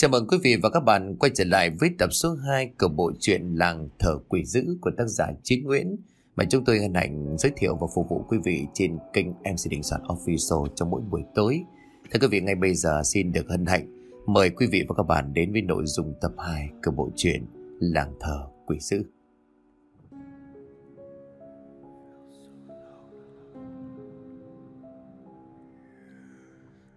Chào mừng quý vị và các bạn quay trở lại với tập số 2 của bộ truyện Làng Thờ Quỷ Dữ của tác giả Chiến Nguyễn mà chúng tôi hân hạnh giới thiệu và phục vụ quý vị trên kênh MC Đình Soạn Official trong mỗi buổi tối. Thưa quý vị, ngay bây giờ xin được hân hạnh mời quý vị và các bạn đến với nội dung tập 2 của bộ truyện Làng Thờ Quỷ Dữ.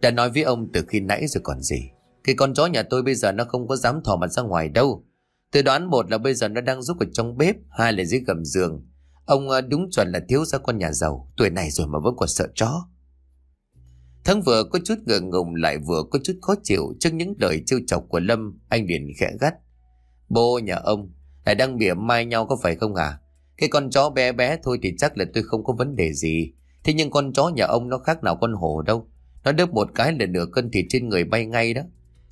Đã nói với ông từ khi nãy rồi còn gì cái con chó nhà tôi bây giờ nó không có dám thò mặt ra ngoài đâu. Tôi đoán một là bây giờ nó đang giúp ở trong bếp, Hai là dưới gầm giường. Ông ờ, đúng chuẩn là thiếu gia con nhà giàu. Tuổi này rồi mà vẫn còn sợ chó. Thắng vừa có chút ngượng ngùng, Lại vừa có chút khó chịu Trước những lời trêu chọc của Lâm. Anh liền khẽ gắt. Bố, nhà ông, Lại đang mỉa mai nhau có phải không à Cái con chó bé bé thôi thì chắc là tôi không có vấn đề gì. Thế nhưng con chó nhà ông nó khác nào con hổ đâu. Nó đớp một cái là nửa cân thịt trên người bay ngay đó.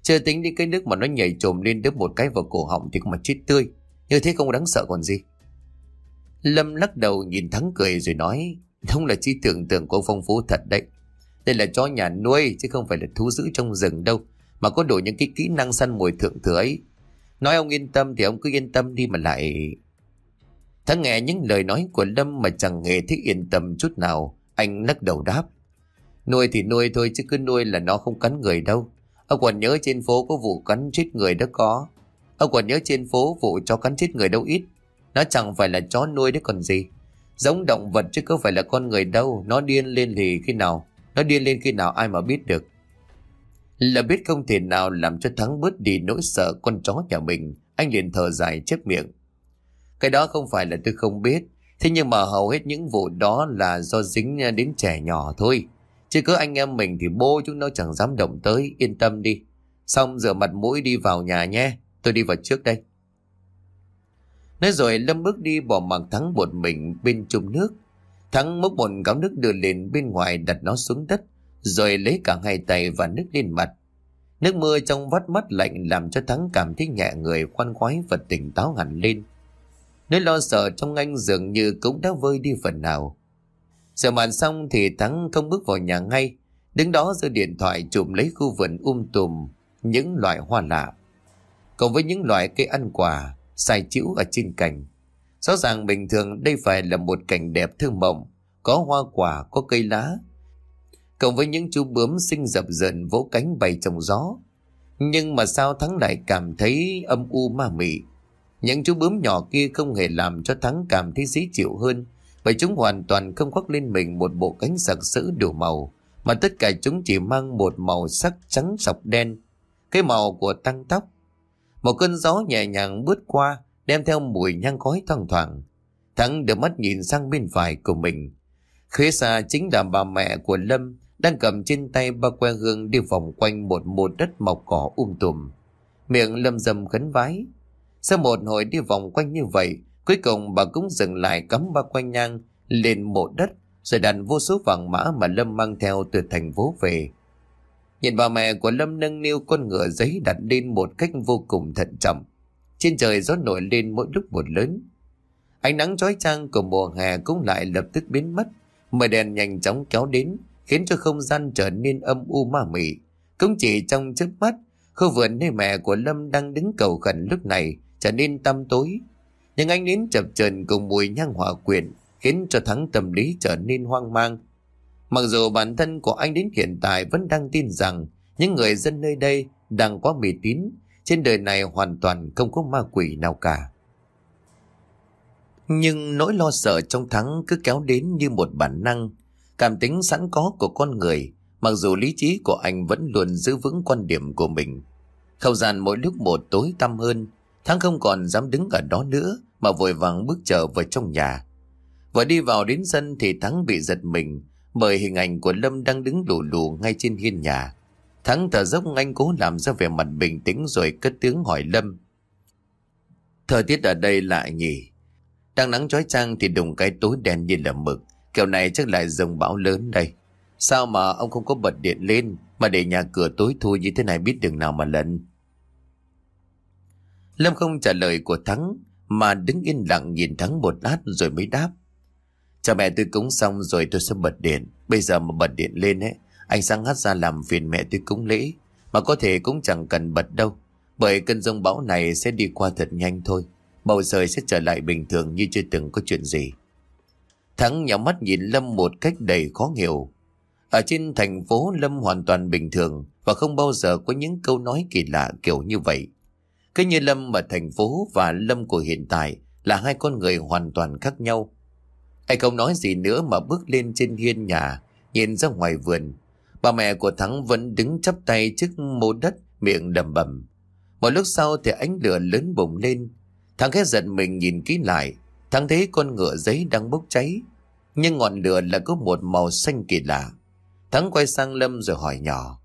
Chưa tính đến cái nước mà nó nhảy trồm lên đớp một cái vào cổ họng thì cũng mà chết tươi. Như thế không đáng sợ còn gì. Lâm lắc đầu nhìn Thắng cười rồi nói, đúng là trí tưởng tượng của phong phú thật đấy. Đây là chó nhà nuôi, chứ không phải là thú giữ trong rừng đâu. Mà có đủ những cái kỹ năng săn mồi thượng thừa ấy. Nói ông yên tâm thì ông cứ yên tâm đi mà lại... Thắng nghe những lời nói của Lâm mà chẳng hề thích yên tâm chút nào. Anh lắc đầu đáp. Nuôi thì nuôi thôi, chứ cứ nuôi là nó không cắn người đâu. Ông còn nhớ trên phố có vụ cắn chết người đó có. Ông còn nhớ trên phố vụ chó cắn chết người đâu ít. Nó chẳng phải là chó nuôi đấy còn gì. Giống động vật chứ có phải là con người đâu. Nó điên lên thì khi nào? Nó điên lên khi nào ai mà biết được. Là biết không thể nào làm cho Thắng bớt đi nỗi sợ con chó nhà mình. Anh liền thở dài chép miệng. Cái đó không phải là tôi không biết. Thế nhưng mà hầu hết những vụ đó là do dính đến trẻ nhỏ thôi. Chứ cứ anh em mình thì bố chúng nó chẳng dám động tới, yên tâm đi. Xong rửa mặt mũi đi vào nhà nhé, tôi đi vào trước đây. Nói rồi Lâm bước đi bỏ mặc Thắng một mình bên chung nước. Thắng múc một gáo nước đưa lên bên ngoài đặt nó xuống đất, rồi lấy cả hai tay và nước lên mặt. Nước mưa trong vắt mắt lạnh làm cho Thắng cảm thấy nhẹ người khoan khoái và tỉnh táo hẳn lên. Nỗi lo sợ trong anh dường như cũng đã vơi đi phần nào. Giờ màn xong thì Thắng không bước vào nhà ngay, đứng đó giơ điện thoại chụp lấy khu vườn um tùm những loại hoa lạ. Cộng với những loại cây ăn quả, xài chữ ở trên cành. Rõ ràng bình thường đây phải là một cảnh đẹp thơ mộng, có hoa quả, có cây lá. Cộng với những chú bướm xinh dập dần vỗ cánh bay trong gió. Nhưng mà sao Thắng lại cảm thấy âm u ma mị. Những chú bướm nhỏ kia không hề làm cho Thắng cảm thấy dễ chịu hơn bởi chúng hoàn toàn không khoác lên mình một bộ cánh sặc sỡ đủ màu, mà tất cả chúng chỉ mang một màu sắc trắng sọc đen, cái màu của tăng tóc. Một cơn gió nhẹ nhàng bước qua, đem theo mùi nhang khói thoang thoảng. Thắng đưa mắt nhìn sang bên phải của mình. Khế xa chính là bà mẹ của Lâm, đang cầm trên tay ba que hương đi vòng quanh một mô đất mọc cỏ um tùm. Miệng lâm dầm khấn vái. Sau một hồi đi vòng quanh như vậy, Cuối cùng bà cũng dừng lại cắm ba quanh nhang lên mộ đất rồi đặt vô số vàng mã mà Lâm mang theo từ thành phố về. Nhìn bà mẹ của Lâm nâng niu con ngựa giấy đặt lên một cách vô cùng thận trọng. Trên trời gió nổi lên mỗi lúc một lớn. Ánh nắng chói chang của mùa hè cũng lại lập tức biến mất. Mờ đèn nhanh chóng kéo đến, khiến cho không gian trở nên âm u ma mị. Cũng chỉ trong chớp mắt, khu vườn nơi mẹ của Lâm đang đứng cầu khẩn lúc này trở nên tăm tối, nhưng anh đến chập chờn cùng mùi nhang hỏa quyện khiến cho thắng tâm lý trở nên hoang mang. Mặc dù bản thân của anh đến hiện tại vẫn đang tin rằng những người dân nơi đây đang quá mê tín, trên đời này hoàn toàn không có ma quỷ nào cả. Nhưng nỗi lo sợ trong thắng cứ kéo đến như một bản năng, cảm tính sẵn có của con người, mặc dù lý trí của anh vẫn luôn giữ vững quan điểm của mình. Không gian mỗi lúc một tối tăm hơn, Thắng không còn dám đứng ở đó nữa, mà vội vàng bước trở vào trong nhà. Vừa đi vào đến sân thì Thắng bị giật mình, bởi hình ảnh của Lâm đang đứng lù lù ngay trên hiên nhà. Thắng thở dốc anh cố làm ra vẻ mặt bình tĩnh rồi cất tiếng hỏi Lâm. Thời tiết ở đây lại nhỉ? Đang nắng chói chang thì đùng cái tối đen như là mực. Kiểu này chắc lại rồng bão lớn đây. Sao mà ông không có bật điện lên mà để nhà cửa tối thui như thế này biết đường nào mà lận Lâm không trả lời của Thắng mà đứng yên lặng nhìn Thắng một lát rồi mới đáp. Cha mẹ tôi cúng xong rồi tôi sẽ bật điện. Bây giờ mà bật điện lên ấy, anh sang hát ra làm phiền mẹ tôi cúng lễ. Mà có thể cũng chẳng cần bật đâu. Bởi cơn rông bão này sẽ đi qua thật nhanh thôi. Bầu trời sẽ trở lại bình thường như chưa từng có chuyện gì. Thắng nhắm mắt nhìn Lâm một cách đầy khó hiểu. Ở trên thành phố Lâm hoàn toàn bình thường và không bao giờ có những câu nói kỳ lạ kiểu như vậy. Cứ như Lâm ở thành phố và Lâm của hiện tại là hai con người hoàn toàn khác nhau. Anh không nói gì nữa mà bước lên trên hiên nhà, nhìn ra ngoài vườn. Bà mẹ của Thắng vẫn đứng chắp tay trước mô đất, miệng đầm bầm. Một lúc sau thì ánh lửa lớn bùng lên. Thắng khẽ giật mình nhìn kỹ lại. Thắng thấy con ngựa giấy đang bốc cháy. Nhưng ngọn lửa là có một màu xanh kỳ lạ. Thắng quay sang Lâm rồi hỏi nhỏ.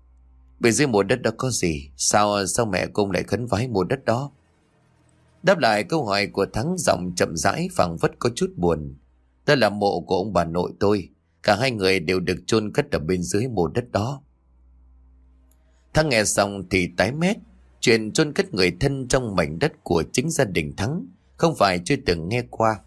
Bên dưới mùa đất đó có gì? Sao sao mẹ cung lại khấn vái mùa đất đó? Đáp lại câu hỏi của Thắng giọng chậm rãi phẳng vất có chút buồn. Đó là mộ của ông bà nội tôi. Cả hai người đều được chôn cất ở bên dưới mùa đất đó. Thắng nghe xong thì tái mét. Chuyện chôn cất người thân trong mảnh đất của chính gia đình Thắng không phải chưa từng nghe qua.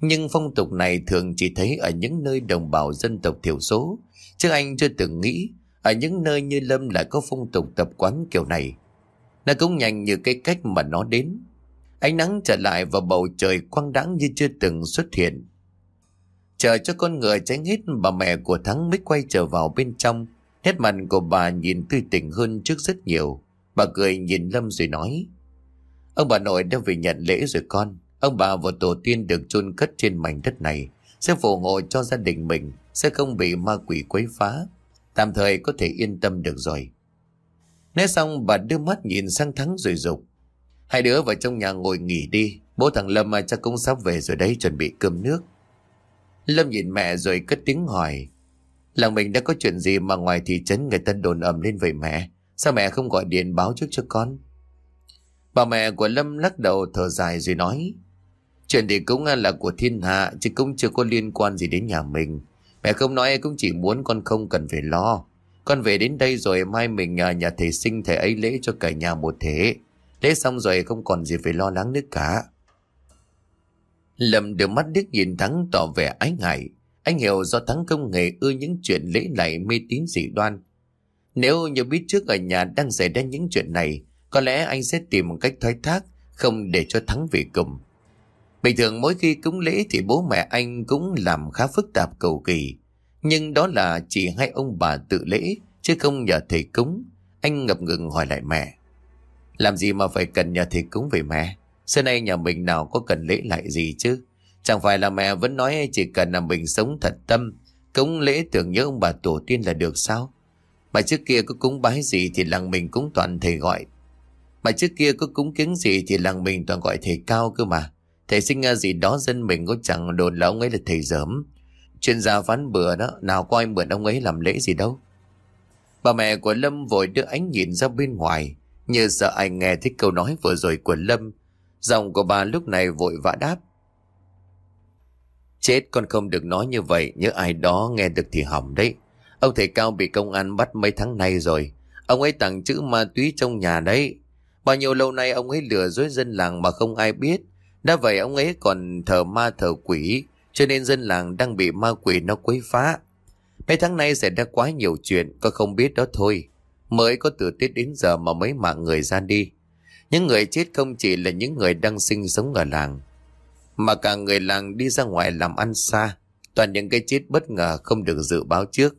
Nhưng phong tục này thường chỉ thấy ở những nơi đồng bào dân tộc thiểu số. Chứ anh chưa từng nghĩ ở những nơi như Lâm lại có phong tục tập quán kiểu này. Nó cũng nhanh như cái cách mà nó đến. Ánh nắng trở lại và bầu trời quang đãng như chưa từng xuất hiện. Chờ cho con ngựa tránh hết bà mẹ của Thắng mới quay trở vào bên trong. Nét mặt của bà nhìn tươi tỉnh hơn trước rất nhiều. Bà cười nhìn Lâm rồi nói. Ông bà nội đã về nhận lễ rồi con. Ông bà và tổ tiên được chôn cất trên mảnh đất này. Sẽ phù hộ cho gia đình mình. Sẽ không bị ma quỷ quấy phá. Tạm thời có thể yên tâm được rồi. Nói xong bà đưa mắt nhìn sang Thắng rồi dục Hai đứa vào trong nhà ngồi nghỉ đi. Bố thằng Lâm à, chắc cũng sắp về rồi đấy chuẩn bị cơm nước. Lâm nhìn mẹ rồi cất tiếng hỏi. Làng mình đã có chuyện gì mà ngoài thị trấn người ta đồn ầm lên vậy mẹ? Sao mẹ không gọi điện báo trước cho con? Bà mẹ của Lâm lắc đầu thở dài rồi nói. Chuyện thì cũng là của thiên hạ chứ cũng chưa có liên quan gì đến nhà mình. Mẹ không nói cũng chỉ muốn con không cần phải lo. Con về đến đây rồi mai mình nhà, nhà thầy sinh thầy ấy lễ cho cả nhà một thế. Lễ xong rồi không còn gì phải lo lắng nữa cả. Lâm đưa mắt điếc nhìn Thắng tỏ vẻ ái ngại. Anh hiểu do Thắng công nghệ ưa những chuyện lễ lạy mê tín dị đoan. Nếu như biết trước ở nhà đang xảy ra những chuyện này, có lẽ anh sẽ tìm một cách thoái thác, không để cho Thắng về cùng. Bình thường mỗi khi cúng lễ thì bố mẹ anh cũng làm khá phức tạp cầu kỳ. Nhưng đó là chỉ hai ông bà tự lễ, chứ không nhờ thầy cúng. Anh ngập ngừng hỏi lại mẹ. Làm gì mà phải cần nhờ thầy cúng về mẹ? Xưa nay nhà mình nào có cần lễ lại gì chứ? Chẳng phải là mẹ vẫn nói chỉ cần là mình sống thật tâm, cúng lễ tưởng nhớ ông bà tổ tiên là được sao? Mà trước kia có cúng bái gì thì làng mình cũng toàn thầy gọi. Mà trước kia có cúng kiến gì thì làng mình toàn gọi thầy cao cơ mà. Thầy sinh ra gì đó dân mình có chẳng đồn là ông ấy là thầy giỡm. Chuyên gia phán bừa đó, nào có ai mượn ông ấy làm lễ gì đâu. Bà mẹ của Lâm vội đưa ánh nhìn ra bên ngoài, như sợ anh nghe thấy câu nói vừa rồi của Lâm. Giọng của bà lúc này vội vã đáp. Chết con không được nói như vậy, nhớ ai đó nghe được thì hỏng đấy. Ông thầy Cao bị công an bắt mấy tháng nay rồi. Ông ấy tặng chữ ma túy trong nhà đấy. Bao nhiêu lâu nay ông ấy lừa dối dân làng mà không ai biết. Đã vậy ông ấy còn thờ ma thờ quỷ, cho nên dân làng đang bị ma quỷ nó quấy phá. Mấy tháng nay xảy ra quá nhiều chuyện, có không biết đó thôi. Mới có từ Tết đến giờ mà mấy mạng người ra đi. Những người chết không chỉ là những người đang sinh sống ở làng, mà cả người làng đi ra ngoài làm ăn xa. Toàn những cái chết bất ngờ không được dự báo trước.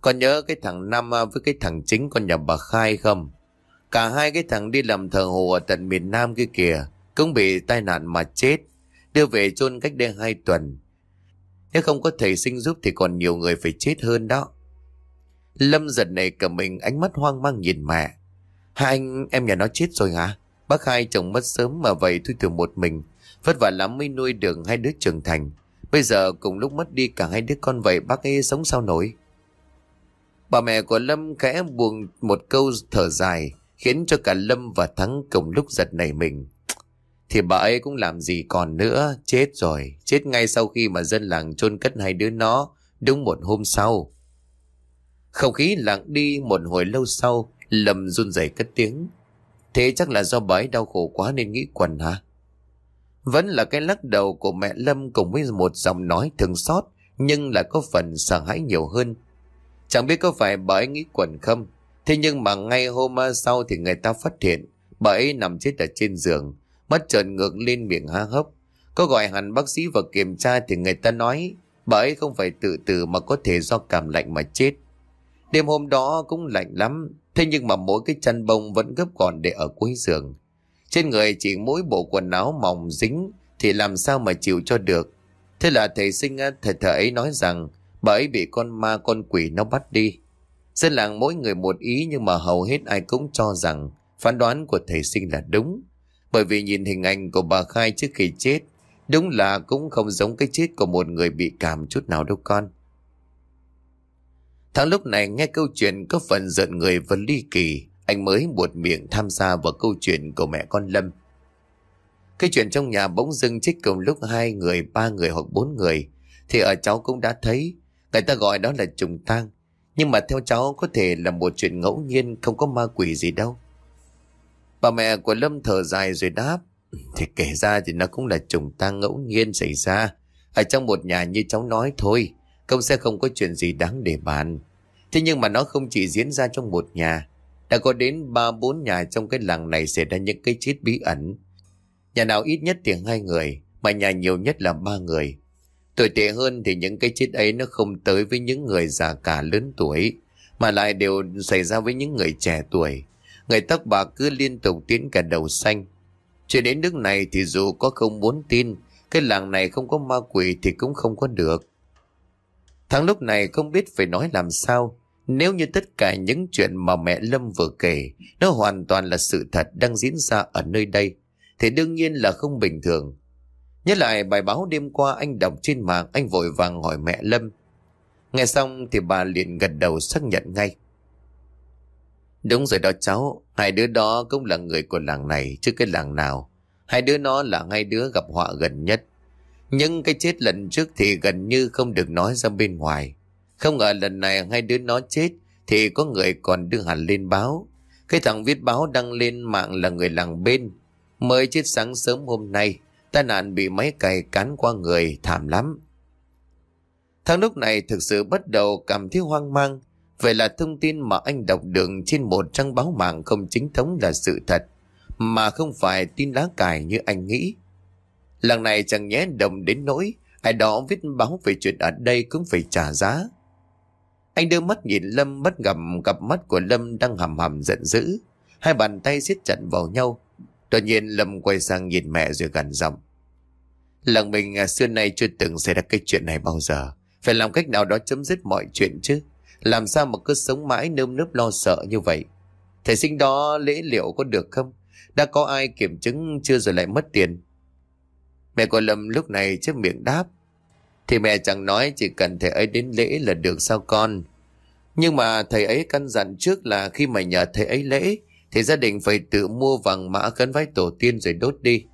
Còn nhớ cái thằng Nam với cái thằng chính con nhà bà Khai không? Cả hai cái thằng đi làm thờ hồ ở tận miền Nam kia kìa, cũng bị tai nạn mà chết. Đưa về chôn cách đây hai tuần. Nếu không có thầy sinh giúp thì còn nhiều người phải chết hơn đó. Lâm giật này cả mình, ánh mắt hoang mang nhìn mẹ. Hai anh, em nhà nó chết rồi hả? Bác hai chồng mất sớm mà vậy thôi từ một mình. Vất vả lắm mới nuôi được hai đứa trưởng thành. Bây giờ cùng lúc mất đi cả hai đứa con vậy, bác ấy sống sao nổi? Bà mẹ của Lâm khẽ buồn một câu thở dài, khiến cho cả Lâm và Thắng cùng lúc giật nảy mình. Thì bà ấy cũng làm gì còn nữa, chết rồi, chết ngay sau khi mà dân làng chôn cất hai đứa nó, đúng một hôm sau. Không khí lặng đi một hồi lâu sau, Lâm run rẩy cất tiếng. Thế chắc là do bà ấy đau khổ quá nên nghĩ quần hả? Vẫn là cái lắc đầu của mẹ Lâm cùng với một giọng nói thường xót nhưng là có phần sợ hãi nhiều hơn. Chẳng biết có phải bà ấy nghĩ quần không? Thế nhưng mà ngay hôm sau thì người ta phát hiện bà ấy nằm chết ở trên giường, mắt trợn ngược lên miệng há hốc. Có gọi hẳn bác sĩ vào kiểm tra thì người ta nói bà ấy không phải tự tử mà có thể do cảm lạnh mà chết. Đêm hôm đó cũng lạnh lắm, thế nhưng mà mỗi cái chăn bông vẫn gấp gọn để ở cuối giường. Trên người chỉ mỗi bộ quần áo mỏng dính thì làm sao mà chịu cho được. Thế là thầy sinh à, thầy thầy ấy nói rằng bà ấy bị con ma con quỷ nó bắt đi. Dân làng mỗi người một ý nhưng mà hầu hết ai cũng cho rằng phán đoán của thầy sinh là đúng. Bởi vì nhìn hình ảnh của bà Khai trước khi chết, đúng là cũng không giống cái chết của một người bị cảm chút nào đâu con. Thằng lúc này nghe câu chuyện có phần giận người và ly kỳ, anh mới buột miệng tham gia vào câu chuyện của mẹ con Lâm. Cái chuyện trong nhà bỗng dưng chết cùng lúc hai người, ba người hoặc bốn người, thì ở cháu cũng đã thấy, người ta gọi đó là trùng tang. Nhưng mà theo cháu có thể là một chuyện ngẫu nhiên không có ma quỷ gì đâu. Bà mẹ của Lâm thở dài rồi đáp. Thì kể ra thì nó cũng là trùng tang ngẫu nhiên xảy ra. Ở trong một nhà như cháu nói thôi. Không sẽ không có chuyện gì đáng để bàn. Thế nhưng mà nó không chỉ diễn ra trong một nhà. Đã có đến ba bốn nhà trong cái làng này xảy ra những cái chết bí ẩn. Nhà nào ít nhất thì hai người. Mà nhà nhiều nhất là ba người. Tồi tệ hơn thì những cái chết ấy nó không tới với những người già cả lớn tuổi, mà lại đều xảy ra với những người trẻ tuổi. Người tóc bạc cứ liên tục tiến cả đầu xanh. Chuyện đến nước này thì dù có không muốn tin, cái làng này không có ma quỷ thì cũng không có được. Thằng lúc này không biết phải nói làm sao. Nếu như tất cả những chuyện mà mẹ Lâm vừa kể, nó hoàn toàn là sự thật đang diễn ra ở nơi đây, thì đương nhiên là không bình thường. Nhớ lại bài báo đêm qua anh đọc trên mạng anh vội vàng hỏi mẹ Lâm. Nghe xong thì bà liền gật đầu xác nhận ngay. Đúng rồi đó cháu, hai đứa đó cũng là người của làng này chứ cái làng nào. Hai đứa nó là hai đứa gặp họa gần nhất. Nhưng cái chết lần trước thì gần như không được nói ra bên ngoài. Không ngờ lần này hai đứa nó chết thì có người còn đưa hẳn lên báo. Cái thằng viết báo đăng lên mạng là người làng bên. Mới chết sáng sớm hôm nay. Tai nạn bị máy cày cán qua người thảm lắm. Thằng lúc này thực sự bắt đầu cảm thấy hoang mang. Vậy là thông tin mà anh đọc được trên một trang báo mạng không chính thống là sự thật. Mà không phải tin lá cải như anh nghĩ. Lần này chẳng nhẽ đồng đến nỗi, ai đó viết báo về chuyện ở đây cũng phải trả giá. Anh đưa mắt nhìn Lâm bất gặp, cặp mắt của Lâm đang hầm hầm giận dữ. Hai bàn tay siết chặt vào nhau. Đột nhiên Lâm quay sang nhìn mẹ rồi gần giọng. Lần mình à, xưa nay chưa từng xảy ra cái chuyện này bao giờ. Phải làm cách nào đó chấm dứt mọi chuyện chứ. Làm sao mà cứ sống mãi nơm nớp lo sợ như vậy. Thầy sinh đó lễ liệu có được không? Đã có ai kiểm chứng chưa rồi lại mất tiền? Mẹ của Lâm lúc này trước miệng đáp. Thì mẹ chẳng nói chỉ cần thầy ấy đến lễ là được sao con. Nhưng mà thầy ấy căn dặn trước là khi mà nhờ thầy ấy lễ thì gia đình phải tự mua vàng mã khấn vái tổ tiên rồi đốt đi.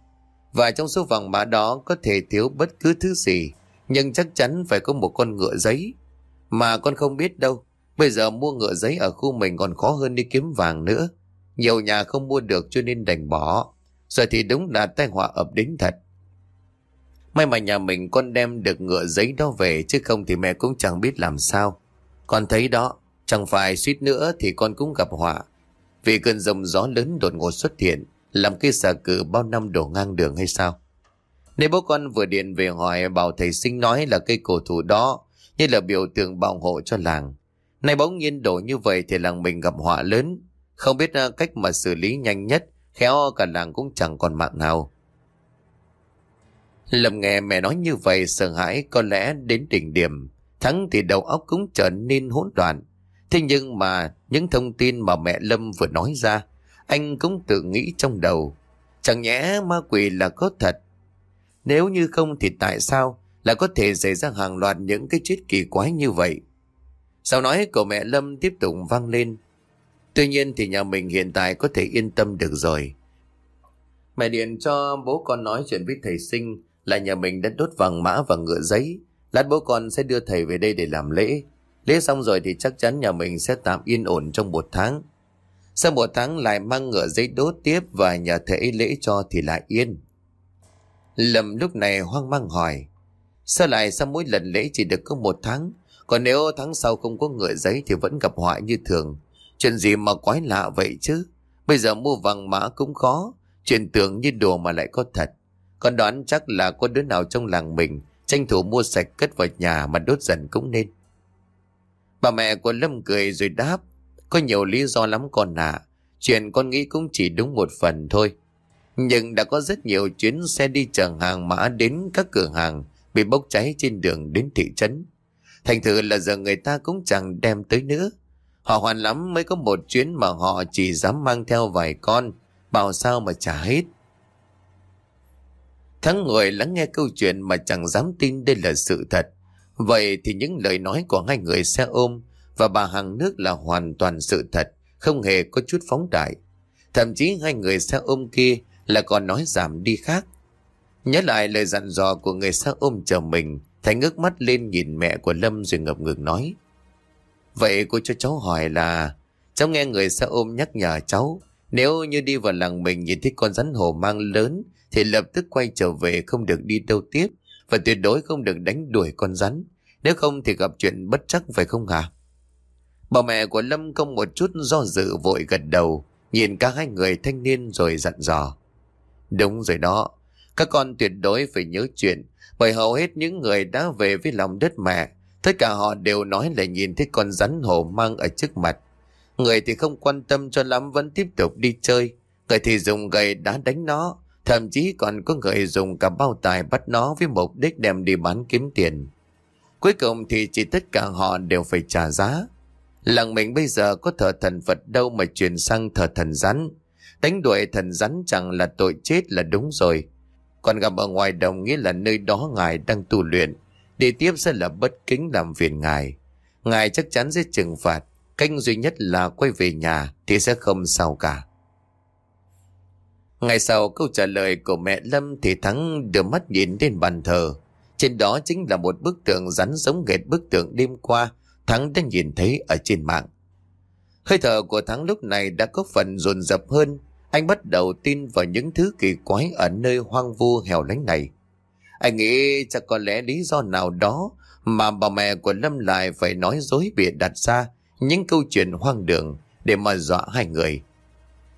Và trong số vàng mã đó có thể thiếu bất cứ thứ gì, nhưng chắc chắn phải có một con ngựa giấy. Mà con không biết đâu, bây giờ mua ngựa giấy ở khu mình còn khó hơn đi kiếm vàng nữa. Nhiều nhà không mua được cho nên đành bỏ. Rồi thì đúng là tai họa ập đến thật. May mà nhà mình con đem được ngựa giấy đó về chứ không thì mẹ cũng chẳng biết làm sao. Con thấy đó, chẳng phải suýt nữa thì con cũng gặp họa. Vì cơn rồng gió lớn đột ngột xuất hiện, làm cây xà cử bao năm đổ ngang đường hay sao? Nếu bố con vừa điện về hỏi bảo thầy sinh nói là cây cổ thụ đó, như là biểu tượng bảo hộ cho làng. Nay bỗng nhiên đổ như vậy thì làng mình gặp họa lớn, không biết à, cách mà xử lý nhanh nhất, khéo cả làng cũng chẳng còn mạng nào. Lâm nghe mẹ nói như vậy sợ hãi có lẽ đến đỉnh điểm, thắng thì đầu óc cũng trở nên hỗn loạn. Thế nhưng mà những thông tin mà mẹ Lâm vừa nói ra, anh cũng tự nghĩ trong đầu. Chẳng nhẽ ma quỷ là có thật. Nếu như không thì tại sao là có thể xảy ra hàng loạt những cái chết kỳ quái như vậy? Sau nói của mẹ Lâm tiếp tục vang lên. Tuy nhiên thì nhà mình hiện tại có thể yên tâm được rồi. Mẹ điện cho bố con nói chuyện với thầy sinh là nhà mình đã đốt vàng mã và ngựa giấy. Lát bố con sẽ đưa thầy về đây để làm lễ. Lễ xong rồi thì chắc chắn nhà mình sẽ tạm yên ổn trong một tháng. Sau một tháng lại mang ngựa giấy đốt tiếp và nhà thầy lễ cho thì lại yên. Lâm lúc này hoang mang hỏi. Sao lại sao mỗi lần lễ chỉ được có một tháng? Còn nếu tháng sau không có ngựa giấy thì vẫn gặp họa như thường. Chuyện gì mà quái lạ vậy chứ? Bây giờ mua vàng mã cũng khó. Chuyện tưởng như đùa mà lại có thật. Con đoán chắc là có đứa nào trong làng mình tranh thủ mua sạch cất vào nhà mà đốt dần cũng nên. Bà mẹ của Lâm cười rồi đáp. Có nhiều lý do lắm con ạ. À. Chuyện con nghĩ cũng chỉ đúng một phần thôi. Nhưng đã có rất nhiều chuyến xe đi chở hàng mã đến các cửa hàng bị bốc cháy trên đường đến thị trấn. Thành thử là giờ người ta cũng chẳng đem tới nữa. Họ hoàn lắm mới có một chuyến mà họ chỉ dám mang theo vài con, bảo sao mà trả hết. Thắng ngồi lắng nghe câu chuyện mà chẳng dám tin đây là sự thật. Vậy thì những lời nói của hai người xe ôm và bà hàng nước là hoàn toàn sự thật, không hề có chút phóng đại. Thậm chí hai người xe ôm kia là còn nói giảm đi khác. Nhớ lại lời dặn dò của người xa ôm chờ mình, Thành ngước mắt lên nhìn mẹ của Lâm rồi ngập ngừng nói. Vậy cô cho cháu hỏi là, cháu nghe người xa ôm nhắc nhở cháu, nếu như đi vào làng mình nhìn thấy con rắn hổ mang lớn, thì lập tức quay trở về không được đi đâu tiếp, và tuyệt đối không được đánh đuổi con rắn. Nếu không thì gặp chuyện bất chắc phải không hả? Bà mẹ của Lâm không một chút do dự vội gật đầu, nhìn cả hai người thanh niên rồi dặn dò. Đúng rồi đó, các con tuyệt đối phải nhớ chuyện, bởi hầu hết những người đã về với lòng đất mẹ, tất cả họ đều nói là nhìn thấy con rắn hổ mang ở trước mặt. Người thì không quan tâm cho lắm vẫn tiếp tục đi chơi, người thì dùng gậy đá đánh nó, thậm chí còn có người dùng cả bao tài bắt nó với mục đích đem đi bán kiếm tiền. Cuối cùng thì chỉ tất cả họ đều phải trả giá. Làng mình bây giờ có thờ thần Phật đâu mà chuyển sang thờ thần rắn. Đánh đuổi thần rắn chẳng là tội chết là đúng rồi. Còn gặp ở ngoài đồng nghĩa là nơi đó ngài đang tu luyện. Đi tiếp sẽ là bất kính làm phiền ngài. Ngài chắc chắn sẽ trừng phạt. Canh duy nhất là quay về nhà thì sẽ không sao cả. Ngày sau, câu trả lời của mẹ Lâm thì Thắng đưa mắt nhìn lên bàn thờ. Trên đó chính là một bức tượng rắn giống ghệt bức tượng đêm qua Thắng đã nhìn thấy ở trên mạng. Hơi thở của Thắng lúc này đã có phần dồn dập hơn. Anh bắt đầu tin vào những thứ kỳ quái ở nơi hoang vu hẻo lánh này. Anh nghĩ chắc có lẽ lý do nào đó mà bà mẹ của Lâm lại phải nói dối bịa đặt ra những câu chuyện hoang đường để mà dọa hai người.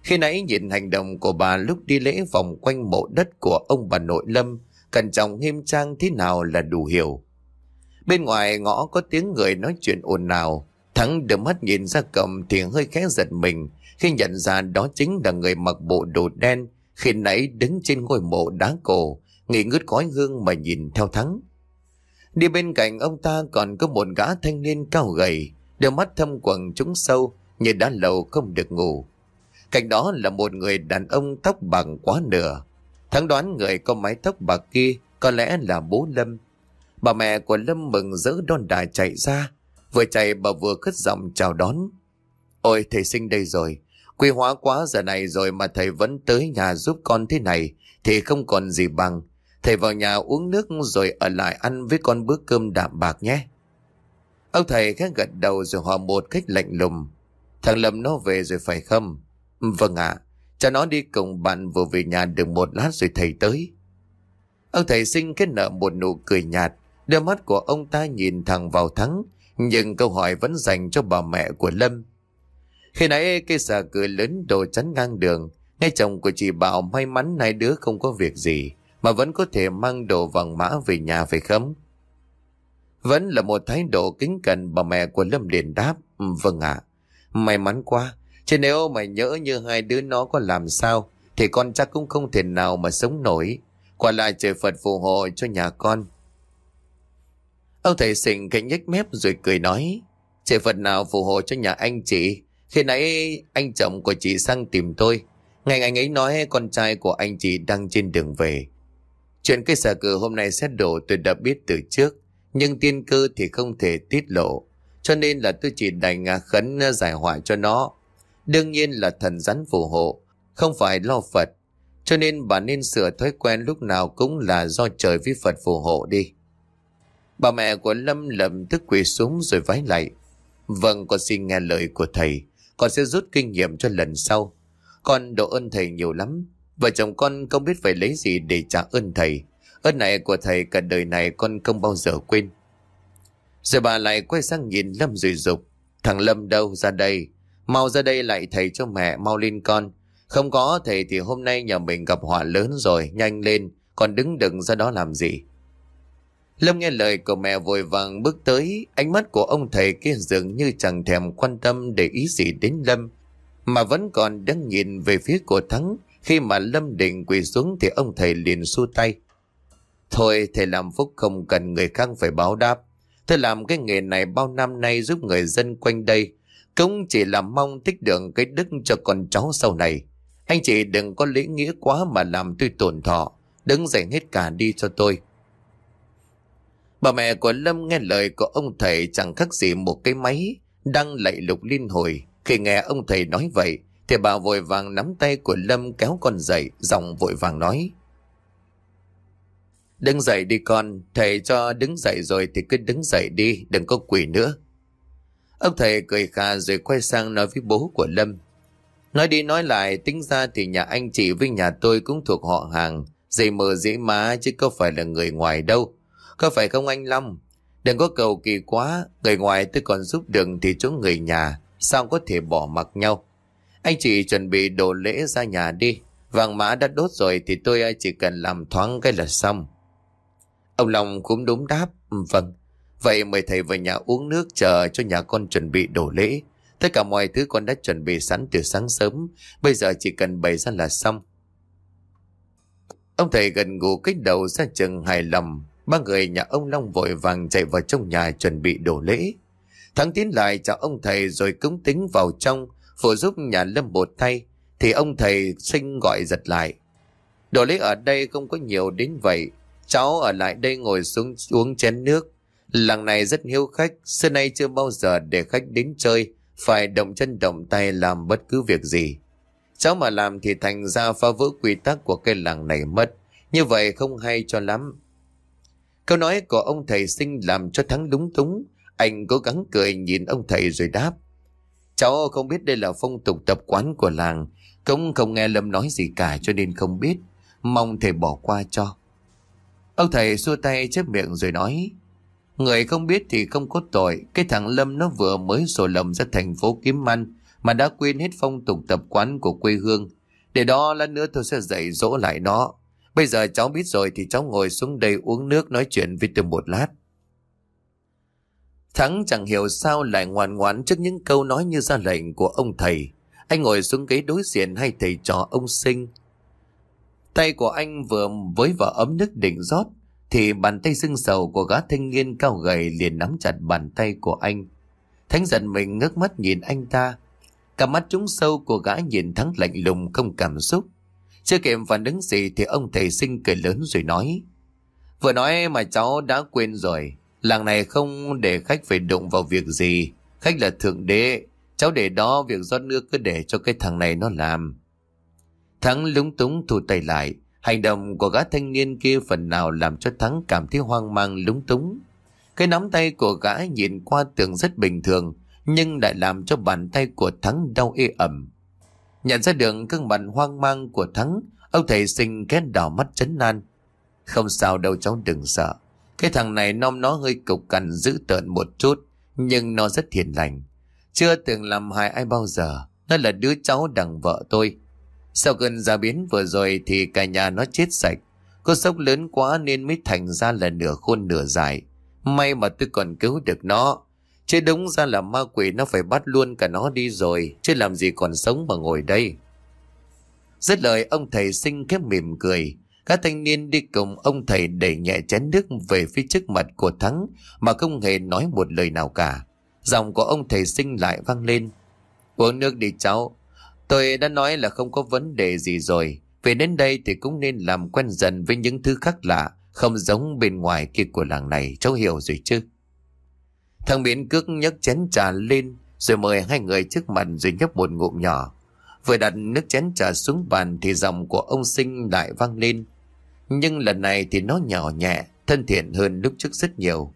Khi nãy nhìn hành động của bà lúc đi lễ vòng quanh mộ đất của ông bà nội Lâm, cẩn trọng nghiêm trang thế nào là đủ hiểu. Bên ngoài ngõ có tiếng người nói chuyện ồn ào. Thắng đưa mắt nhìn ra cầm thì hơi khẽ giật mình khi nhận ra đó chính là người mặc bộ đồ đen khi nãy đứng trên ngôi mộ đá cổ, nghỉ ngứt khói hương mà nhìn theo Thắng. Đi bên cạnh ông ta còn có một gã thanh niên cao gầy, đôi mắt thâm quầng trúng sâu như đã lâu không được ngủ. Cạnh đó là một người đàn ông tóc bằng quá nửa. Thắng đoán người có mái tóc bạc kia có lẽ là bố Lâm. Bà mẹ của Lâm mừng rỡ đón đà chạy ra. Vừa chạy bà vừa cất giọng chào đón. Ôi thầy sinh đây rồi. Quy hóa quá giờ này rồi mà thầy vẫn tới nhà giúp con thế này thì không còn gì bằng. Thầy vào nhà uống nước rồi ở lại ăn với con bữa cơm đạm bạc nhé. Ông thầy khẽ gật đầu rồi hỏi một cách lạnh lùng. Thằng Lâm nó về rồi phải không? Vâng ạ. cho nó đi cùng bạn vừa về nhà được một lát rồi thầy tới. Ông thầy sinh kết nợ một nụ cười nhạt. Đôi mắt của ông ta nhìn thẳng vào Thắng, nhưng câu hỏi vẫn dành cho bà mẹ của Lâm. Khi nãy cây xà cười lớn đồ chắn ngang đường, ngay chồng của chị Bảo may mắn hai đứa không có việc gì, mà vẫn có thể mang đồ vàng mã về nhà phải không? Vẫn là một thái độ kính cẩn bà mẹ của Lâm liền đáp, ừ, vâng ạ, may mắn quá, chứ nếu mày nhớ như hai đứa nó có làm sao, thì con chắc cũng không thể nào mà sống nổi. Quả lại trời Phật phù hộ cho nhà con. Ông thầy xình cái nhếch mép rồi cười nói. Trời Phật nào phù hộ cho nhà anh chị. Khi nãy anh chồng của chị sang tìm tôi. Ngày anh ấy nói con trai của anh chị đang trên đường về. Chuyện cái xà cừ hôm nay xét đổ tôi đã biết từ trước. Nhưng tiên cơ thì không thể tiết lộ. Cho nên là tôi chỉ đành à, khấn à, giải họa cho nó. Đương nhiên là thần rắn phù hộ. Không phải lo Phật. Cho nên bà nên sửa thói quen lúc nào cũng là do trời với Phật phù hộ đi. Bà mẹ của Lâm lầm tức quỳ xuống rồi vái lại. Vâng, con xin nghe lời của thầy. Con sẽ rút kinh nghiệm cho lần sau. Con độ ơn thầy nhiều lắm. Vợ chồng con không biết phải lấy gì để trả ơn thầy. Ơn này của thầy cả đời này con không bao giờ quên. Rồi bà lại quay sang nhìn Lâm rồi dục Thằng Lâm đâu ra đây? Mau ra đây lại thầy cho mẹ, mau lên con. Không có thầy thì hôm nay nhà mình gặp họa lớn rồi, nhanh lên, còn đứng đừng ra đó làm gì. Lâm nghe lời của mẹ vội vàng bước tới, ánh mắt của ông thầy kia dường như chẳng thèm quan tâm để ý gì đến Lâm, mà vẫn còn đang nhìn về phía của Thắng. Khi mà Lâm định quỳ xuống thì ông thầy liền xua tay. Thôi thầy làm phúc không cần người khác phải báo đáp. Thầy làm cái nghề này bao năm nay giúp người dân quanh đây. Cũng chỉ là mong tích được cái đức cho con cháu sau này. Anh chị đừng có lễ nghĩa quá mà làm tôi tổn thọ. Đứng dậy hết cả đi cho tôi. Bà mẹ của Lâm nghe lời của ông thầy chẳng khác gì một cái máy đang lạy lục liên hồi. Khi nghe ông thầy nói vậy thì bà vội vàng nắm tay của Lâm kéo con dậy, giọng vội vàng nói. Đứng dậy đi con, thầy cho đứng dậy rồi thì cứ đứng dậy đi, đừng có quỳ nữa. Ông thầy cười khà rồi quay sang nói với bố của Lâm. Nói đi nói lại, tính ra thì nhà anh chị với nhà tôi cũng thuộc họ hàng, dây mờ dễ má chứ có phải là người ngoài đâu. Có phải không anh Long? Đừng có cầu kỳ quá, người ngoài tôi còn giúp được thì chỗ người nhà, sao có thể bỏ mặc nhau. Anh chị chuẩn bị đồ lễ ra nhà đi, vàng mã đã đốt rồi thì tôi chỉ cần làm thoáng cái là xong. Ông Long cũng đúng đáp, ừ, vâng. Vậy mời thầy về nhà uống nước chờ cho nhà con chuẩn bị đồ lễ. Tất cả mọi thứ con đã chuẩn bị sẵn từ sáng sớm, bây giờ chỉ cần bày ra là xong. Ông thầy gần gù kích đầu ra chừng hài lòng, ba người nhà ông Long vội vàng chạy vào trong nhà chuẩn bị đồ lễ. Thắng tiến lại chào ông thầy rồi cúng tính vào trong, phụ giúp nhà lâm bột tay, thì ông thầy sinh gọi giật lại. Đồ lễ ở đây không có nhiều đến vậy, cháu ở lại đây ngồi xuống uống chén nước. Làng này rất hiếu khách, xưa nay chưa bao giờ để khách đến chơi, phải động chân động tay làm bất cứ việc gì. Cháu mà làm thì thành ra phá vỡ quy tắc của cái làng này mất, như vậy không hay cho lắm. Câu nói của ông thầy sinh làm cho Thắng đúng túng, anh cố gắng cười nhìn ông thầy rồi đáp. Cháu không biết đây là phong tục tập quán của làng, cũng không nghe Lâm nói gì cả cho nên không biết, mong thầy bỏ qua cho. Ông thầy xua tay chép miệng rồi nói, Người không biết thì không có tội, cái thằng Lâm nó vừa mới sổ lầm ra thành phố kiếm ăn, mà đã quên hết phong tục tập quán của quê hương. Để đó lát nữa tôi sẽ dạy dỗ lại nó. Bây giờ cháu biết rồi thì cháu ngồi xuống đây uống nước nói chuyện với tôi một lát. Thắng chẳng hiểu sao lại ngoan ngoãn trước những câu nói như ra lệnh của ông thầy. Anh ngồi xuống ghế đối diện hay thầy trò ông sinh. Tay của anh vừa với vỏ ấm nước định rót, thì bàn tay sưng sầu của gã thanh niên cao gầy liền nắm chặt bàn tay của anh. Thánh giận mình ngước mắt nhìn anh ta. Cả mắt trúng sâu của gã nhìn thắng lạnh lùng không cảm xúc. Chưa kịp phản ứng gì thì ông thầy sinh cười lớn rồi nói. Vừa nói mà cháu đã quên rồi. Làng này không để khách phải đụng vào việc gì. Khách là thượng đế. Cháu để đó việc rót nước cứ để cho cái thằng này nó làm. Thắng lúng túng thu tay lại. Hành động của gã thanh niên kia phần nào làm cho Thắng cảm thấy hoang mang lúng túng. Cái nắm tay của gã nhìn qua tưởng rất bình thường, nhưng lại làm cho bàn tay của Thắng đau ê ẩm. Nhận ra được gương mặt hoang mang của Thắng, ông thầy sinh két đỏ mắt chấn nan. Không sao đâu cháu đừng sợ. Cái thằng này nom nó hơi cục cằn dữ tợn một chút, nhưng nó rất hiền lành. Chưa từng làm hại ai bao giờ, nó là đứa cháu đằng vợ tôi. Sau cơn gia biến vừa rồi thì cả nhà nó chết sạch. Cô sốc lớn quá nên mới thành ra là nửa khôn nửa dài. May mà tôi còn cứu được nó. Chứ đúng ra là ma quỷ nó phải bắt luôn cả nó đi rồi. Chứ làm gì còn sống mà ngồi đây. Rất lời ông thầy sinh khép mỉm cười. Các thanh niên đi cùng ông thầy đẩy nhẹ chén nước về phía trước mặt của Thắng mà không hề nói một lời nào cả. Giọng của ông thầy sinh lại vang lên. Uống nước đi cháu, Tôi đã nói là không có vấn đề gì rồi. Về đến đây thì cũng nên làm quen dần với những thứ khác lạ, không giống bên ngoài kia của làng này, cháu hiểu rồi chứ. Thằng Miễn cước nhấc chén trà lên, rồi mời hai người trước mặt rồi nhấp một ngụm nhỏ. Vừa đặt nước chén trà xuống bàn thì giọng của ông sinh lại vang lên. Nhưng lần này thì nó nhỏ nhẹ, thân thiện hơn lúc trước rất nhiều.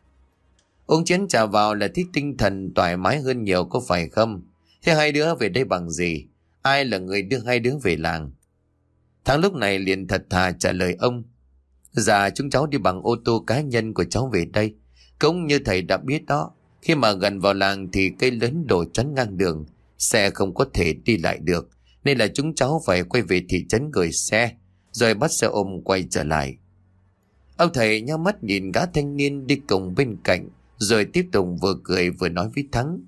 Uống chén trà vào là thích tinh thần thoải mái hơn nhiều có phải không? Thế hai đứa về đây bằng gì? Ai là người đưa hai đứa về làng? thằng lúc này liền thật thà trả lời ông. Dạ chúng cháu đi bằng ô tô cá nhân của cháu về đây. Cũng như thầy đã biết đó. Khi mà gần vào làng thì cây lớn đổ chắn ngang đường. xe không có thể đi lại được, nên là chúng cháu phải quay về thị trấn gửi xe, rồi bắt xe ôm quay trở lại. Ông thầy nhau mắt nhìn gã thanh niên đi cùng bên cạnh, rồi tiếp tục vừa cười vừa nói với Thắng.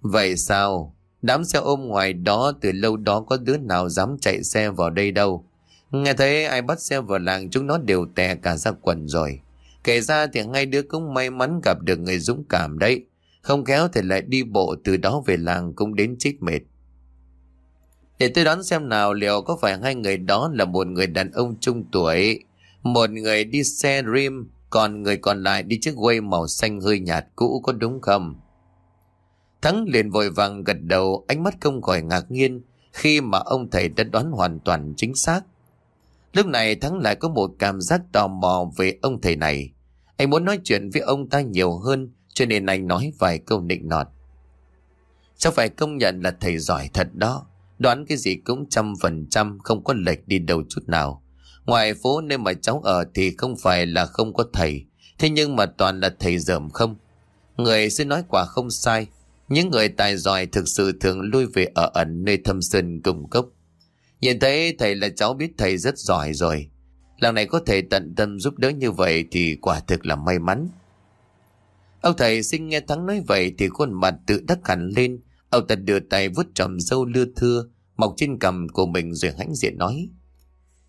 Vậy sao? Đám xe ôm ngoài đó từ lâu đó có đứa nào dám chạy xe vào đây đâu. Nghe thấy ai bắt xe vào làng chúng nó đều tè cả ra quần rồi. Kể ra thì ngay đứa cũng may mắn gặp được người dũng cảm đấy. Không kéo thì lại đi bộ từ đó về làng cũng đến chết mệt. Để tôi đoán xem nào liệu có phải hai người đó là một người đàn ông trung tuổi, một người đi xe rim, còn người còn lại đi chiếc quay màu xanh hơi nhạt cũ có đúng không? Thắng liền vội vàng gật đầu, ánh mắt không khỏi ngạc nhiên khi mà ông thầy đã đoán hoàn toàn chính xác. Lúc này Thắng lại có một cảm giác tò mò về ông thầy này. Anh muốn nói chuyện với ông ta nhiều hơn, cho nên anh nói vài câu nịnh nọt. Cháu phải công nhận là thầy giỏi thật đó. Đoán cái gì cũng trăm phần trăm, không có lệch đi đâu chút nào. Ngoài phố nơi mà cháu ở thì không phải là không có thầy. Thế nhưng mà toàn là thầy dởm không. Người sẽ nói quả không sai. Những người tài giỏi thực sự thường lui về ở ẩn nơi thâm sơn cùng cốc. Nhìn thấy thầy là cháu biết thầy rất giỏi rồi. Lần này có thể tận tâm giúp đỡ như vậy thì quả thực là may mắn. Ông thầy sinh nghe Thắng nói vậy thì khuôn mặt tự đắc hẳn lên. Ông ta đưa tay vút trầm dâu lưa thưa, mọc trên cằm của mình rồi hãnh diện nói.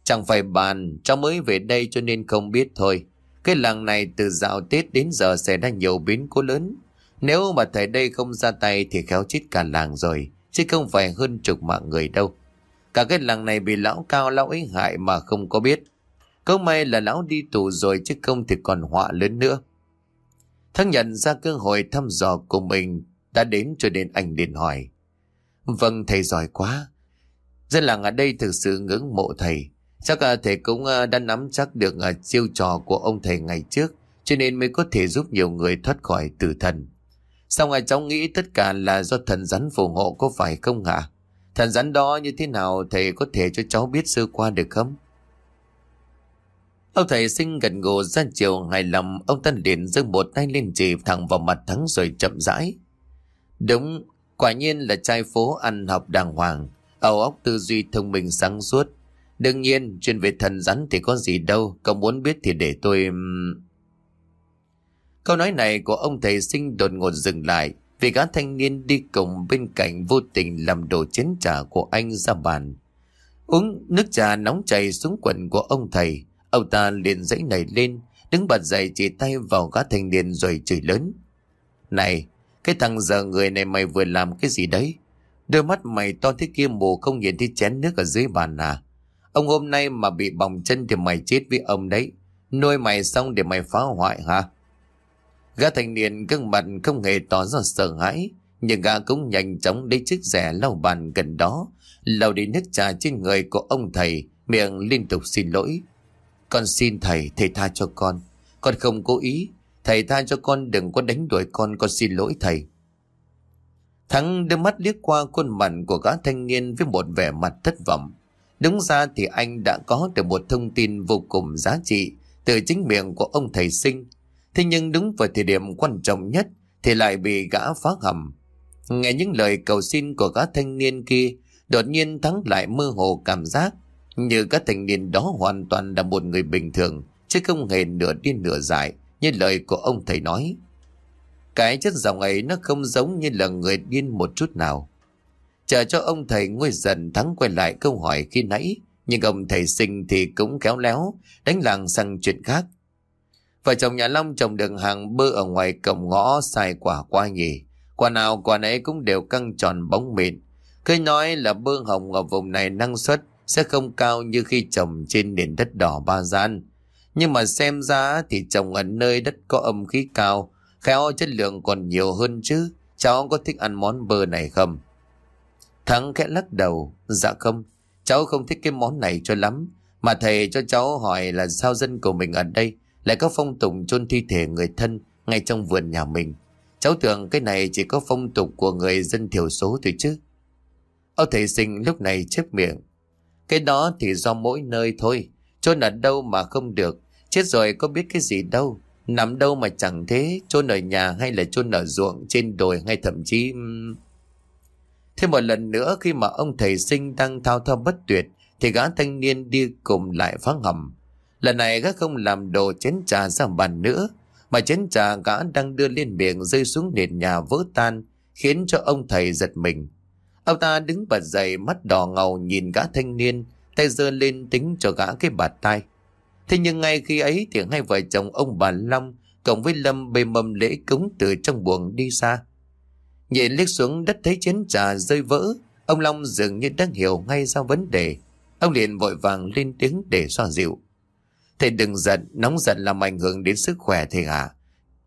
Chẳng phải bàn, cháu mới về đây cho nên không biết thôi. Cái làng này từ dạo Tết đến giờ xảy ra nhiều biến cố lớn. Nếu mà thầy đây không ra tay thì khéo chết cả làng rồi, chứ không phải hơn chục mạng người đâu. Cả cái làng này bị lão cao, lão ấy hại mà không có biết. Câu may là lão đi tù rồi chứ không thì còn họa lớn nữa. Thắng nhận ra cơ hội thăm dò của mình đã đến cho đến anh liền hỏi. Vâng thầy giỏi quá. Dân làng ở đây thực sự ngưỡng mộ thầy. Chắc là thầy cũng ờ, đã nắm chắc được ờ, chiêu trò của ông thầy ngày trước, cho nên mới có thể giúp nhiều người thoát khỏi tử thần. Sao ngài cháu nghĩ tất cả là do thần rắn phù hộ có phải không hả? Thần rắn đó như thế nào thầy có thể cho cháu biết sơ qua được không? Ông thầy sinh gần gù ra chiều hài lòng ông ta liền giơ một tay lên chỉ thẳng vào mặt thắng rồi chậm rãi. Đúng, quả nhiên là trai phố ăn học đàng hoàng, ẩu óc tư duy thông minh sáng suốt. Đương nhiên, chuyện về thần rắn thì có gì đâu, cậu muốn biết thì để tôi... Câu nói này của ông thầy sinh đột ngột dừng lại vì gã thanh niên đi cùng bên cạnh vô tình làm đổ chén trà của anh ra bàn. Uống nước trà nóng chảy xuống quần của ông thầy, ông ta liền dãy nảy lên, đứng bật dậy chỉ tay vào gã thanh niên rồi chửi lớn. Này, cái thằng giờ người này mày vừa làm cái gì đấy? Đôi mắt mày to thế kia mù không nhìn thấy chén nước ở dưới bàn à? Ông hôm nay mà bị bỏng chân thì mày chết với ông đấy. Nuôi mày xong để mày phá hoại hả? Gã thanh niên gương mặt không hề tỏ ra sợ hãi, nhưng gã cũng nhanh chóng lấy chiếc rẻ lau bàn gần đó, lau đi nước trà trên người của ông thầy, miệng liên tục xin lỗi. Con xin thầy, thầy tha cho con. Con không cố ý, thầy tha cho con đừng có đánh đuổi con, con xin lỗi thầy. Thắng đưa mắt liếc qua khuôn mặt của gã thanh niên với một vẻ mặt thất vọng. Đúng ra thì anh đã có được một thông tin vô cùng giá trị từ chính miệng của ông thầy sinh. Thế nhưng đúng vào thời điểm quan trọng nhất thì lại bị gã phá hầm. Nghe những lời cầu xin của gã thanh niên kia, đột nhiên Thắng lại mơ hồ cảm giác như các thanh niên đó hoàn toàn là một người bình thường, chứ không hề nửa điên nửa dại như lời của ông thầy nói. Cái chất giọng ấy nó không giống như là người điên một chút nào. Chờ cho ông thầy nguôi dần Thắng quay lại câu hỏi khi nãy, nhưng ông thầy sinh thì cũng kéo léo, đánh làng sang chuyện khác. Vợ chồng nhà Long trồng được hàng bơ ở ngoài cổng ngõ xài quả qua nhỉ. Quả nào quả nấy cũng đều căng tròn bóng mịn. Cứ nói là bơ hồng ở vùng này năng suất sẽ không cao như khi trồng trên nền đất đỏ ba gian. Nhưng mà xem ra thì trồng ở nơi đất có âm khí cao, khéo chất lượng còn nhiều hơn chứ. Cháu có thích ăn món bơ này không? Thắng khẽ lắc đầu, dạ không, cháu không thích cái món này cho lắm. Mà thầy cho cháu hỏi là sao dân của mình ở đây lại có phong tục chôn thi thể người thân ngay trong vườn nhà mình. Cháu tưởng cái này chỉ có phong tục của người dân thiểu số thôi chứ. Ông thầy sinh lúc này chép miệng. Cái đó thì do mỗi nơi thôi. Chôn ở đâu mà không được. Chết rồi có biết cái gì đâu. Nằm đâu mà chẳng thế. Chôn ở nhà hay là chôn ở ruộng, trên đồi hay thậm chí... Thêm một lần nữa khi mà ông thầy sinh đang thao thao bất tuyệt thì gã thanh niên đi cùng lại phá hầm. Lần này gã không làm đồ chén trà ra bàn nữa mà chén trà gã đang đưa lên miệng rơi xuống nền nhà vỡ tan khiến cho ông thầy giật mình. Ông ta đứng bật dậy mắt đỏ ngầu nhìn gã thanh niên tay giơ lên tính cho gã cái bạt tay. Thế nhưng ngay khi ấy thì hai vợ chồng ông bà Long cộng với Lâm bê mâm lễ cúng từ trong buồng đi xa. Nhìn liếc xuống đất thấy chén trà rơi vỡ, ông Long dường như đang hiểu ngay ra vấn đề. Ông liền vội vàng lên tiếng để xoa dịu. Thầy đừng giận, nóng giận làm ảnh hưởng đến sức khỏe thầy à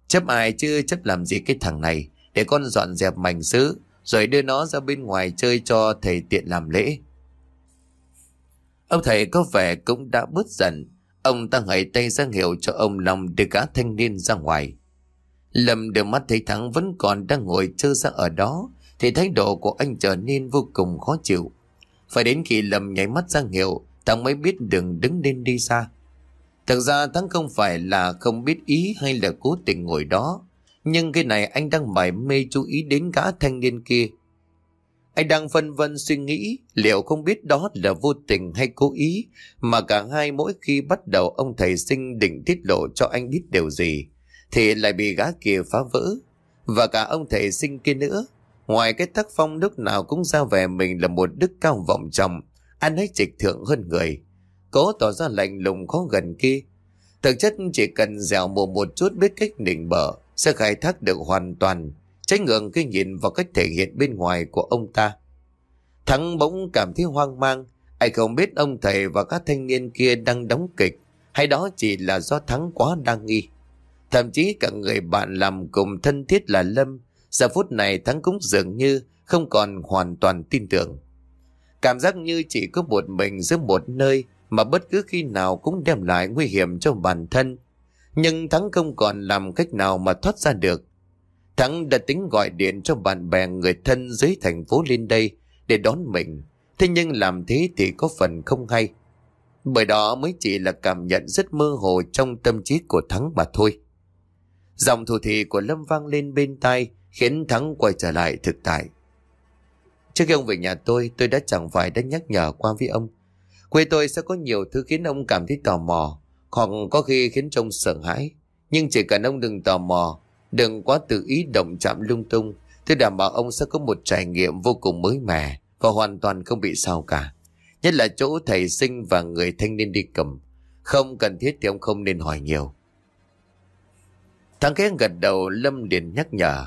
Chấp ai chứ chấp làm gì cái thằng này, để con dọn dẹp mảnh sứ, rồi đưa nó ra bên ngoài chơi cho thầy tiện làm lễ. Ông thầy có vẻ cũng đã bớt giận, ông ta hãy tay ra hiệu cho ông Long đưa cả thanh niên ra ngoài. Lâm đưa mắt thấy Thắng vẫn còn đang ngồi chơi ra ở đó, thì thái độ của anh trở nên vô cùng khó chịu. Phải đến khi Lâm nháy mắt ra hiệu, Thắng mới biết đừng đứng lên đi xa. Thực ra Thắng không phải là không biết ý hay là cố tình ngồi đó, nhưng cái này anh đang mải mê chú ý đến gã thanh niên kia. Anh đang phân vân suy nghĩ liệu không biết đó là vô tình hay cố ý mà cả hai mỗi khi bắt đầu ông thầy sinh định tiết lộ cho anh biết điều gì thì lại bị gã kia phá vỡ. Và cả ông thầy sinh kia nữa. Ngoài cái tác phong lúc nào cũng ra về mình là một đức cao vọng trọng, anh ấy trịch thượng hơn người. Cố tỏ ra lạnh lùng khó gần kia. Thực chất chỉ cần dẻo mồm một chút biết cách nịnh bở sẽ khai thác được hoàn toàn, tránh ngưỡng cái nhìn vào cách thể hiện bên ngoài của ông ta. Thắng bỗng cảm thấy hoang mang, anh không biết ông thầy và các thanh niên kia đang đóng kịch, hay đó chỉ là do Thắng quá đa nghi. Thậm chí cả người bạn làm cùng thân thiết là Lâm, giờ phút này Thắng cũng dường như không còn hoàn toàn tin tưởng. Cảm giác như chỉ có một mình giữa một nơi mà bất cứ khi nào cũng đem lại nguy hiểm cho bản thân. Nhưng Thắng không còn làm cách nào mà thoát ra được. Thắng đã tính gọi điện cho bạn bè người thân dưới thành phố lên đây để đón mình. Thế nhưng làm thế thì có phần không hay. Bởi đó mới chỉ là cảm nhận rất mơ hồ trong tâm trí của Thắng mà thôi. Dòng thủ thị của Lâm vang lên bên tai khiến Thắng quay trở lại thực tại. Trước khi ông về nhà tôi, tôi đã chẳng phải đã nhắc nhở qua với ông. Quê tôi sẽ có nhiều thứ khiến ông cảm thấy tò mò, hoặc có khi khiến trông sợ hãi. Nhưng chỉ cần ông đừng tò mò, đừng quá tự ý động chạm lung tung, thì đảm bảo ông sẽ có một trải nghiệm vô cùng mới mẻ và hoàn toàn không bị sao cả. Nhất là chỗ thầy sinh và người thanh niên đi cầm. Không cần thiết thì ông không nên hỏi nhiều. Thằng khẽ gật đầu Lâm liền nhắc nhở.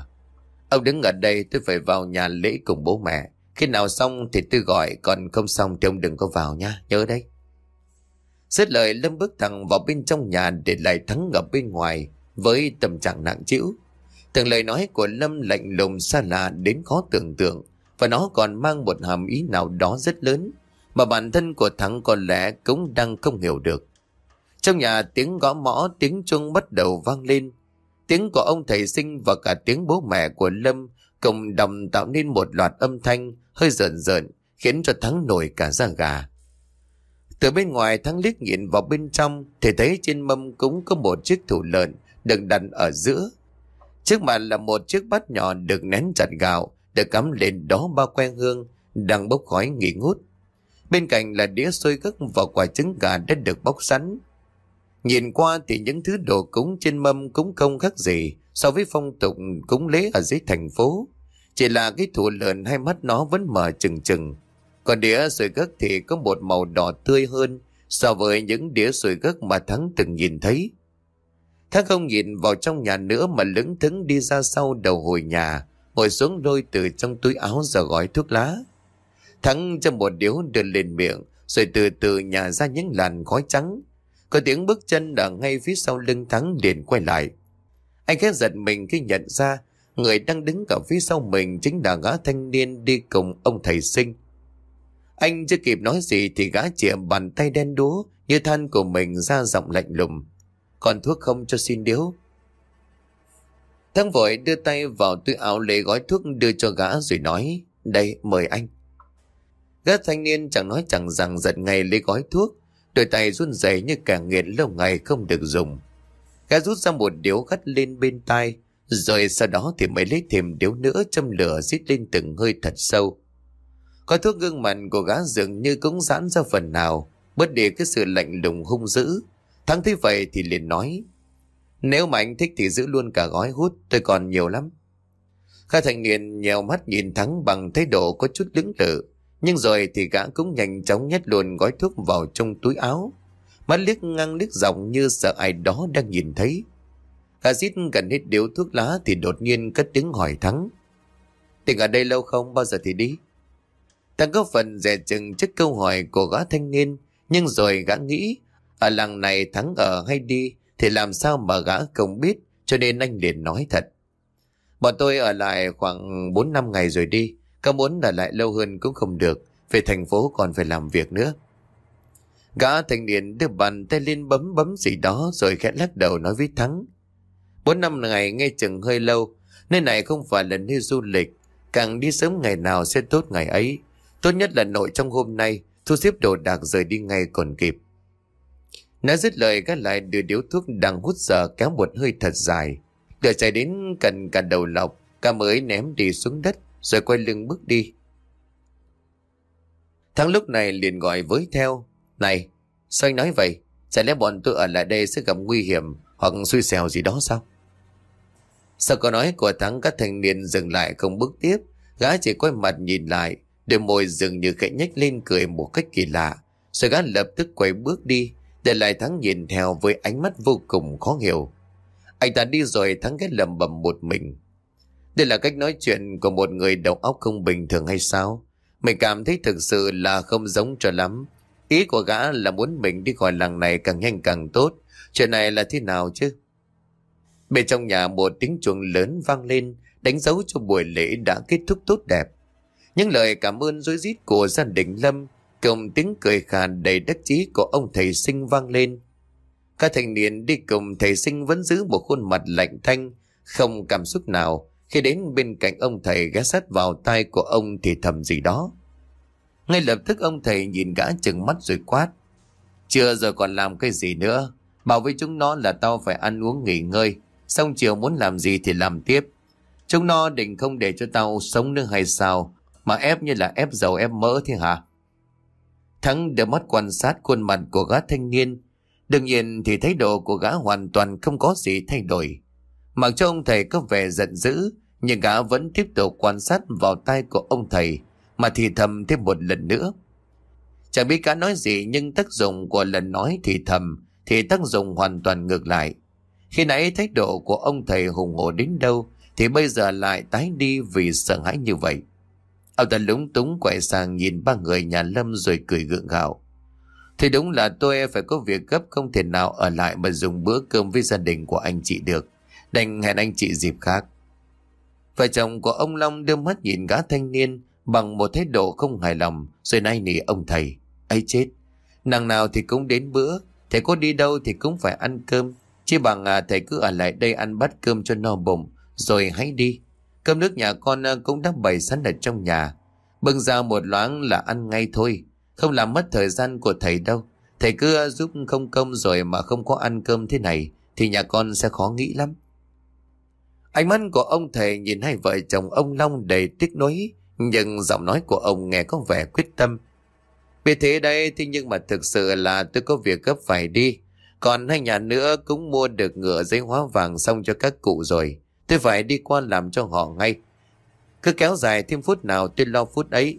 Ông đứng ở đây tôi phải vào nhà lễ cùng bố mẹ. Khi nào xong thì tôi gọi, còn không xong thì ông đừng có vào nha, nhớ đấy. Xét lời Lâm bước thẳng vào bên trong nhà để lại thắng ở bên ngoài với tâm trạng nặng trĩu. Từng lời nói của Lâm lạnh lùng xa lạ đến khó tưởng tượng và nó còn mang một hàm ý nào đó rất lớn mà bản thân của Thắng có lẽ cũng đang không hiểu được. Trong nhà tiếng gõ mõ tiếng chuông bắt đầu vang lên Tiếng của ông thầy sinh và cả tiếng bố mẹ của Lâm cùng đồng tạo nên một loạt âm thanh hơi rợn rợn, khiến cho Thắng nổi cả da gà. Từ bên ngoài, Thắng liếc nhìn vào bên trong, thì thấy trên mâm cúng có một chiếc thủ lợn được đặt ở giữa. Trước mặt là một chiếc bát nhỏ được nén chặt gạo, được cắm lên đó ba que hương, đang bốc khói nghỉ ngút. Bên cạnh là đĩa xôi gấc và quả trứng gà đã được bóc sẵn. Nhìn qua thì những thứ đồ cúng trên mâm cũng không khác gì so với phong tục cúng lễ ở dưới thành phố. Chỉ là cái thủ lợn hai mắt nó vẫn mở trừng trừng. Còn đĩa sồi gấc thì có một màu đỏ tươi hơn so với những đĩa sồi gấc mà Thắng từng nhìn thấy. Thắng không nhìn vào trong nhà nữa mà lững thững đi ra sau đầu hồi nhà, ngồi xuống đôi từ trong túi áo ra gói thuốc lá. Thắng cho một điếu đưa lên miệng, rồi từ từ nhà ra những làn khói trắng, có tiếng bước chân ở ngay phía sau lưng Thắng liền quay lại. Anh khẽ giật mình khi nhận ra người đang đứng ở phía sau mình chính là gã thanh niên đi cùng ông thầy sinh. Anh chưa kịp nói gì thì gã chìa bàn tay đen đúa như than của mình ra giọng lạnh lùng. Còn thuốc không cho xin điếu. Thắng vội đưa tay vào túi áo lấy gói thuốc đưa cho gã rồi nói, Đây, mời anh. Gã thanh niên chẳng nói chẳng rằng giật ngay lấy gói thuốc, Đôi tay run rẩy như cả nghiện lâu ngày không được dùng. Gã rút ra một điếu gắt lên bên tai, rồi sau đó thì mới lấy thêm điếu nữa châm lửa rít lên từng hơi thật sâu. Có thuốc gương mặt của gã dường như cũng giãn ra phần nào, bớt đi cái sự lạnh lùng hung dữ. Thắng thấy vậy thì liền nói, nếu mà anh thích thì giữ luôn cả gói hút, tôi còn nhiều lắm. Khai thành niên nhèo mắt nhìn Thắng bằng thái độ có chút lưỡng lự, nhưng rồi thì gã cũng nhanh chóng nhét luôn gói thuốc vào trong túi áo. Mắt liếc ngang liếc dọc như sợ ai đó đang nhìn thấy. Gà dít gần hết điếu thuốc lá thì đột nhiên cất tiếng hỏi Thắng. Tình ở đây lâu không? Bao giờ thì đi? Thắng có phần dè chừng trước câu hỏi của gã thanh niên, nhưng rồi gã nghĩ, ở làng này Thắng ở hay đi thì làm sao mà gã không biết, cho nên anh liền nói thật. Bọn tôi ở lại khoảng 4 năm ngày rồi đi, có muốn ở lại lâu hơn cũng không được, về thành phố còn phải làm việc nữa. Gã thanh niên đưa bàn tay lên bấm bấm gì đó rồi khẽ lắc đầu nói với Thắng. Bốn năm ngày nghe chừng hơi lâu, nơi này không phải là nơi du lịch, càng đi sớm ngày nào sẽ tốt ngày ấy. Tốt nhất là nội trong hôm nay, thu xếp đồ đạc rời đi ngay còn kịp. Nói dứt lời gã lại đưa điếu thuốc đang hút giờ kéo một hơi thật dài. Lửa chạy đến cần cả đầu lọc, cả mới ném đi xuống đất, rồi quay lưng bước đi. Thắng lúc này liền gọi với theo. Này, sao anh nói vậy? Chả lẽ bọn tôi ở lại đây sẽ gặp nguy hiểm hoặc xui xẻo gì đó sao? Sau câu nói của Thắng các thanh niên dừng lại không bước tiếp, gã chỉ quay mặt nhìn lại, đôi môi dường như khẽ nhếch lên cười một cách kỳ lạ, rồi gã lập tức quay bước đi, để lại Thắng nhìn theo với ánh mắt vô cùng khó hiểu. Anh ta đi rồi Thắng ghét lầm bầm một mình. Đây là cách nói chuyện của một người đầu óc không bình thường hay sao? Mình cảm thấy thực sự là không giống cho lắm. Ý của gã là muốn mình đi khỏi làng này càng nhanh càng tốt. Chuyện này là thế nào chứ? Bên trong nhà một tiếng chuông lớn vang lên, đánh dấu cho buổi lễ đã kết thúc tốt đẹp. Những lời cảm ơn rối rít của gia đình Lâm, cùng tiếng cười khàn đầy đắc chí của ông thầy sinh vang lên. Các thanh niên đi cùng thầy sinh vẫn giữ một khuôn mặt lạnh thanh, không cảm xúc nào, khi đến bên cạnh ông thầy ghé sát vào tai của ông thì thầm gì đó. Ngay lập tức ông thầy nhìn gã chừng mắt rồi quát. Chưa giờ còn làm cái gì nữa. Bảo với chúng nó là tao phải ăn uống nghỉ ngơi. Xong chiều muốn làm gì thì làm tiếp. Chúng nó định không để cho tao sống nữa hay sao. Mà ép như là ép dầu ép mỡ thế hả? Thắng đưa mắt quan sát khuôn mặt của gã thanh niên. Đương nhiên thì thái độ của gã hoàn toàn không có gì thay đổi. Mặc cho ông thầy có vẻ giận dữ, nhưng gã vẫn tiếp tục quan sát vào tay của ông thầy, mà thì thầm thêm một lần nữa. Chẳng biết cá nói gì, nhưng tác dụng của lần nói thì thầm, thì tác dụng hoàn toàn ngược lại. Khi nãy thái độ của ông thầy hùng hổ đến đâu, thì bây giờ lại tái đi vì sợ hãi như vậy. Ông ta lúng túng quay sang nhìn ba người nhà Lâm rồi cười gượng gạo. Thì đúng là tôi phải có việc gấp, không thể nào ở lại mà dùng bữa cơm với gia đình của anh chị được đành hẹn anh chị dịp khác. Vợ chồng của ông Long đưa mắt nhìn gã thanh niên bằng một thái độ không hài lòng rồi nay nỉ ông thầy. ấy chết, nàng nào thì cũng đến bữa, thầy có đi đâu thì cũng phải ăn cơm. chứ bằng à, thầy cứ ở lại đây ăn bát cơm cho no bụng, rồi hãy đi. Cơm nước nhà con ờ, cũng đã bày sẵn ở trong nhà. Bưng ra một loáng là ăn ngay thôi, không làm mất thời gian của thầy đâu. Thầy cứ ờ, giúp không công rồi mà không có ăn cơm thế này, thì nhà con sẽ khó nghĩ lắm. Ánh mắt của ông thầy nhìn hai vợ chồng ông Long đầy tiếc nuối, nhưng giọng nói của ông nghe có vẻ quyết tâm. Vì thế đây thì nhưng mà thực sự là tôi có việc gấp phải đi. Còn hai nhà nữa cũng mua được ngựa giấy hóa vàng xong cho các cụ rồi. Tôi phải đi qua làm cho họ ngay. Cứ kéo dài thêm phút nào tôi lo phút ấy.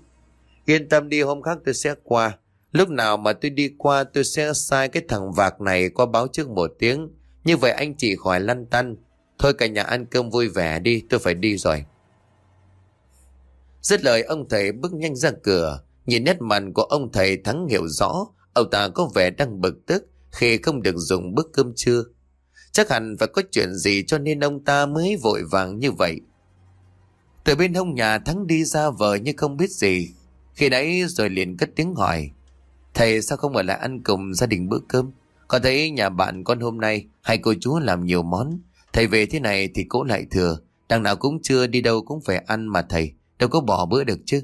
Yên tâm đi hôm khác tôi sẽ qua. Lúc nào mà tôi đi qua tôi sẽ sai cái thằng vạc này qua báo trước một tiếng. Như vậy anh chị khỏi lăn tăn. Thôi cả nhà ăn cơm vui vẻ đi, tôi phải đi rồi. Dứt lời ông thầy bước nhanh ra cửa, nhìn nét mặt của ông thầy thắng hiểu rõ, ông ta có vẻ đang bực tức khi không được dùng bữa cơm trưa. Chắc hẳn phải có chuyện gì cho nên ông ta mới vội vàng như vậy. Từ bên hông nhà Thắng đi ra vờ như không biết gì. Khi nãy rồi liền cất tiếng hỏi. Thầy sao không ở lại ăn cùng gia đình bữa cơm? Có thấy nhà bạn con hôm nay hai cô chú làm nhiều món. Thầy về thế này thì cố lại thừa, đằng nào cũng chưa đi đâu cũng phải ăn mà thầy, đâu có bỏ bữa được chứ.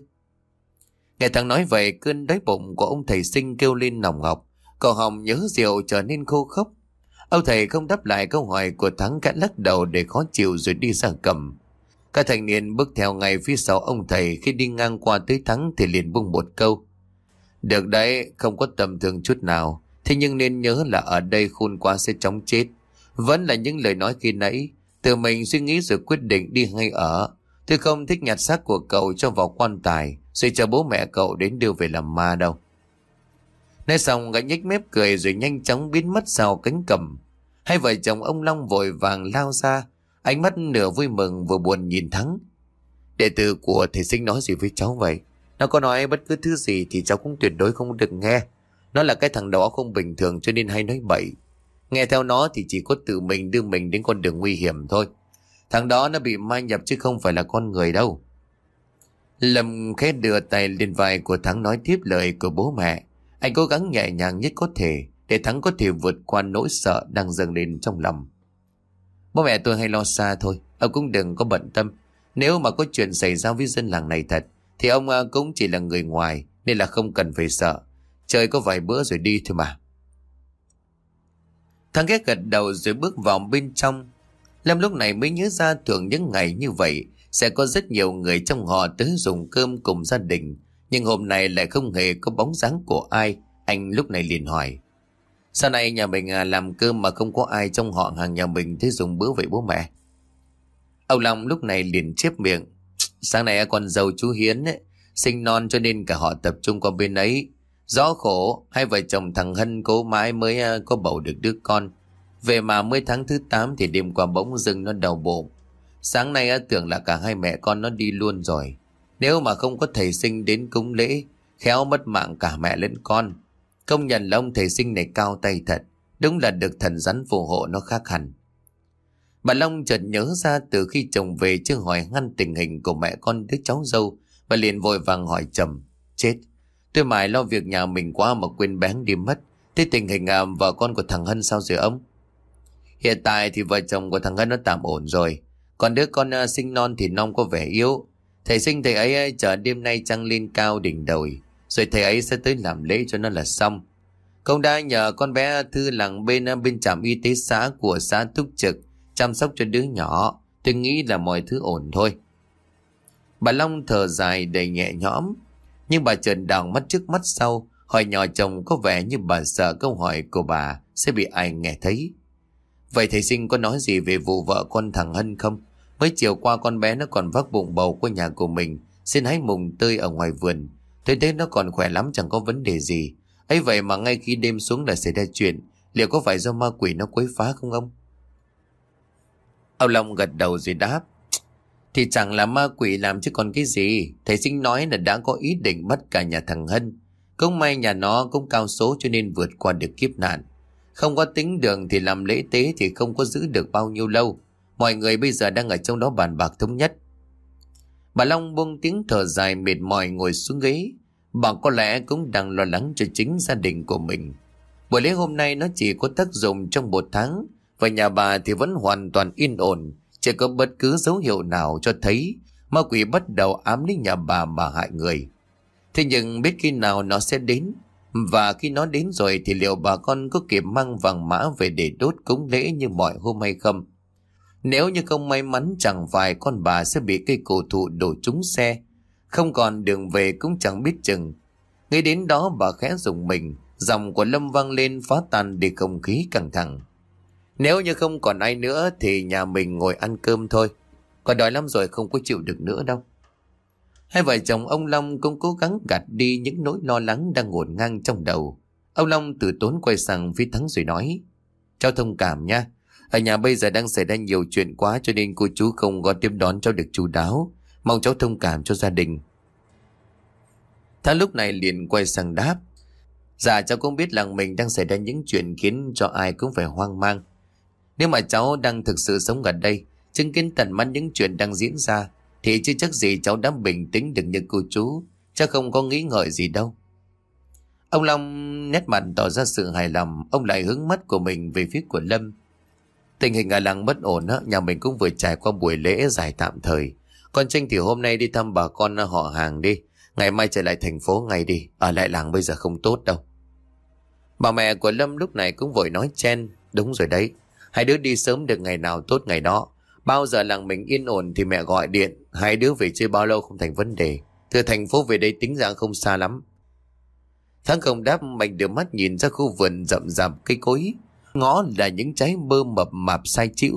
Nghe thằng nói vậy cơn đói bụng của ông thầy sinh kêu lên nòng ngọc, cậu hồng nhớ rượu trở nên khô khốc. Ông thầy không đáp lại câu hỏi của Thắng cả lắc đầu để khó chịu rồi đi ra cầm. Các thành niên bước theo ngay phía sau ông thầy khi đi ngang qua tới thắng thì liền bung một câu. Được đấy, không có tầm thường chút nào. Thế nhưng nên nhớ là ở đây khôn quá sẽ chóng chết. Vẫn là những lời nói khi nãy. Tự mình suy nghĩ rồi quyết định đi ngay ở. Tôi không thích nhặt xác của cậu cho vào quan tài. Rồi chờ bố mẹ cậu đến đưa về làm ma đâu. Nói xong, gã nhếch mép cười rồi nhanh chóng biến mất sau cánh cầm. Hai vợ chồng ông Long vội vàng lao ra. Ánh mắt nửa vui mừng vừa buồn nhìn Thắng. Đệ tử của thầy sinh nói gì với cháu vậy? Nó có nói bất cứ thứ gì thì cháu cũng tuyệt đối không được nghe. Nó là cái thằng đó không bình thường cho nên hay nói bậy. Nghe theo nó thì chỉ có tự mình đưa mình đến con đường nguy hiểm thôi. Thằng đó nó bị ma nhập chứ không phải là con người đâu. Lâm khẽ đưa tay lên vai của Thắng nói tiếp lời của bố mẹ. Anh cố gắng nhẹ nhàng nhất có thể để Thắng có thể vượt qua nỗi sợ đang dâng lên trong lòng. Bố mẹ tôi hay lo xa thôi, ông cũng đừng có bận tâm. Nếu mà có chuyện xảy ra với dân làng này thật, thì ông à, cũng chỉ là người ngoài nên là không cần phải sợ. Chơi có vài bữa rồi đi thôi mà. Thằng ghét gật đầu rồi bước vào bên trong. Lâm lúc này mới nhớ ra thường những ngày như vậy sẽ có rất nhiều người trong họ tới dùng cơm cùng gia đình. Nhưng hôm nay lại không hề có bóng dáng của ai. Anh lúc này liền hỏi. Sao này nhà mình à, làm cơm mà không có ai trong họ hàng nhà mình tới dùng bữa vậy bố mẹ? Ông Long lúc này liền chép miệng. Sáng nay con dâu chú Hiến ấy, sinh non cho nên cả họ tập trung qua bên ấy. Rõ khổ, hai vợ chồng thằng Hân cố mãi mới à, có bầu được đứa con. Về mà mới tháng thứ 8 thì đêm qua bỗng dưng nó đau bụng. Sáng nay tưởng là cả hai mẹ con nó đi luôn rồi. Nếu mà không có thầy sinh đến cúng lễ, khéo mất mạng cả mẹ lẫn con. Công nhận là ông thầy sinh này cao tay thật. Đúng là được thần rắn phù hộ nó khác hẳn. Bà Long chợt nhớ ra từ khi chồng về chưa hỏi ngăn tình hình của mẹ con đứa cháu dâu và liền vội vàng hỏi chồng. Chết, tôi mãi lo việc nhà mình quá mà quên bén đi mất. Thế tình hình à, vợ con của thằng Hân sao rồi ông? Hiện tại thì vợ chồng của thằng ngân nó tạm ổn rồi. Còn đứa con uh, sinh non thì non có vẻ yếu. Thầy sinh thầy ấy chờ đêm nay trăng lên cao đỉnh đồi. Rồi thầy ấy sẽ tới làm lễ cho nó là xong. Công đã nhờ con bé Thư làng bên ờ, bên trạm y tế xã của xã Túc Trực chăm sóc cho đứa nhỏ. Tôi nghĩ là mọi thứ ổn thôi. Bà Long thở dài đầy nhẹ nhõm. Nhưng bà trần đào mắt trước mắt sau, hỏi nhỏ chồng có vẻ như bà sợ câu hỏi của bà sẽ bị ai nghe thấy. Vậy thầy sinh có nói gì về vụ vợ con thằng Hân không? Mới chiều qua con bé nó còn vác bụng bầu của nhà của mình, xin hái mùng tươi ở ngoài vườn. Tôi thấy nó còn khỏe lắm chẳng có vấn đề gì. ấy vậy mà ngay khi đêm xuống là xảy ra chuyện, liệu có phải do ma quỷ nó quấy phá không ông? Ông Long gật đầu rồi đáp. Thì chẳng là ma quỷ làm chứ còn cái gì. Thầy sinh nói là đã có ý định bắt cả nhà thằng Hân. công may nhà nó cũng cao số cho nên vượt qua được kiếp nạn. Không có tính đường thì làm lễ tế thì không có giữ được bao nhiêu lâu. Mọi người bây giờ đang ở trong đó bàn bạc thống nhất. Bà Long buông tiếng thở dài mệt mỏi ngồi xuống ghế. Bà có lẽ cũng đang lo lắng cho chính gia đình của mình. Buổi lễ hôm nay nó chỉ có tác dụng trong một tháng và nhà bà thì vẫn hoàn toàn yên ổn, chưa có bất cứ dấu hiệu nào cho thấy ma quỷ bắt đầu ám lấy nhà bà mà hại người. Thế nhưng biết khi nào nó sẽ đến, và khi nó đến rồi thì liệu bà con có kịp mang vàng mã về để đốt cúng lễ như mọi hôm hay không? Nếu như không may mắn chẳng phải con bà sẽ bị cây cổ thụ đổ trúng xe, không còn đường về cũng chẳng biết chừng. Ngay đến đó bà khẽ dùng mình, dòng của Lâm vang lên phá tan đi không khí căng thẳng. Nếu như không còn ai nữa thì nhà mình ngồi ăn cơm thôi. Còn đói lắm rồi không có chịu được nữa đâu. Hai vợ chồng ông Long cũng cố gắng gạt đi những nỗi lo lắng đang ngổn ngang trong đầu. Ông Long từ tốn quay sang phía Thắng rồi nói. Cháu thông cảm nha. Ở nhà bây giờ đang xảy ra nhiều chuyện quá cho nên cô chú không có tiếp đón cháu được chú đáo. Mong cháu thông cảm cho gia đình. Thắng lúc này liền quay sang đáp. Dạ cháu cũng biết là mình đang xảy ra những chuyện khiến cho ai cũng phải hoang mang. Nếu mà cháu đang thực sự sống gần đây, chứng kiến tận mắt những chuyện đang diễn ra, thì chưa chắc gì cháu đã bình tĩnh được như cô chú, chắc không có nghĩ ngợi gì đâu. Ông Long nét mặt tỏ ra sự hài lòng, ông lại hướng mắt của mình về phía của Lâm. Tình hình ở làng bất ổn, á, nhà mình cũng vừa trải qua buổi lễ dài tạm thời. Con Trinh thì hôm nay đi thăm bà con họ hàng đi, ngày mai trở lại thành phố ngay đi, ở lại làng bây giờ không tốt đâu. Bà mẹ của Lâm lúc này cũng vội nói chen, đúng rồi đấy, hai đứa đi sớm được ngày nào tốt ngày đó, Bao giờ làng mình yên ổn thì mẹ gọi điện, hai đứa về chơi bao lâu không thành vấn đề. Từ thành phố về đây tính ra không xa lắm. Thắng không đáp mạnh đưa mắt nhìn ra khu vườn rậm rạp cây cối. Ngó là những trái mơ mập mạp sai chữ.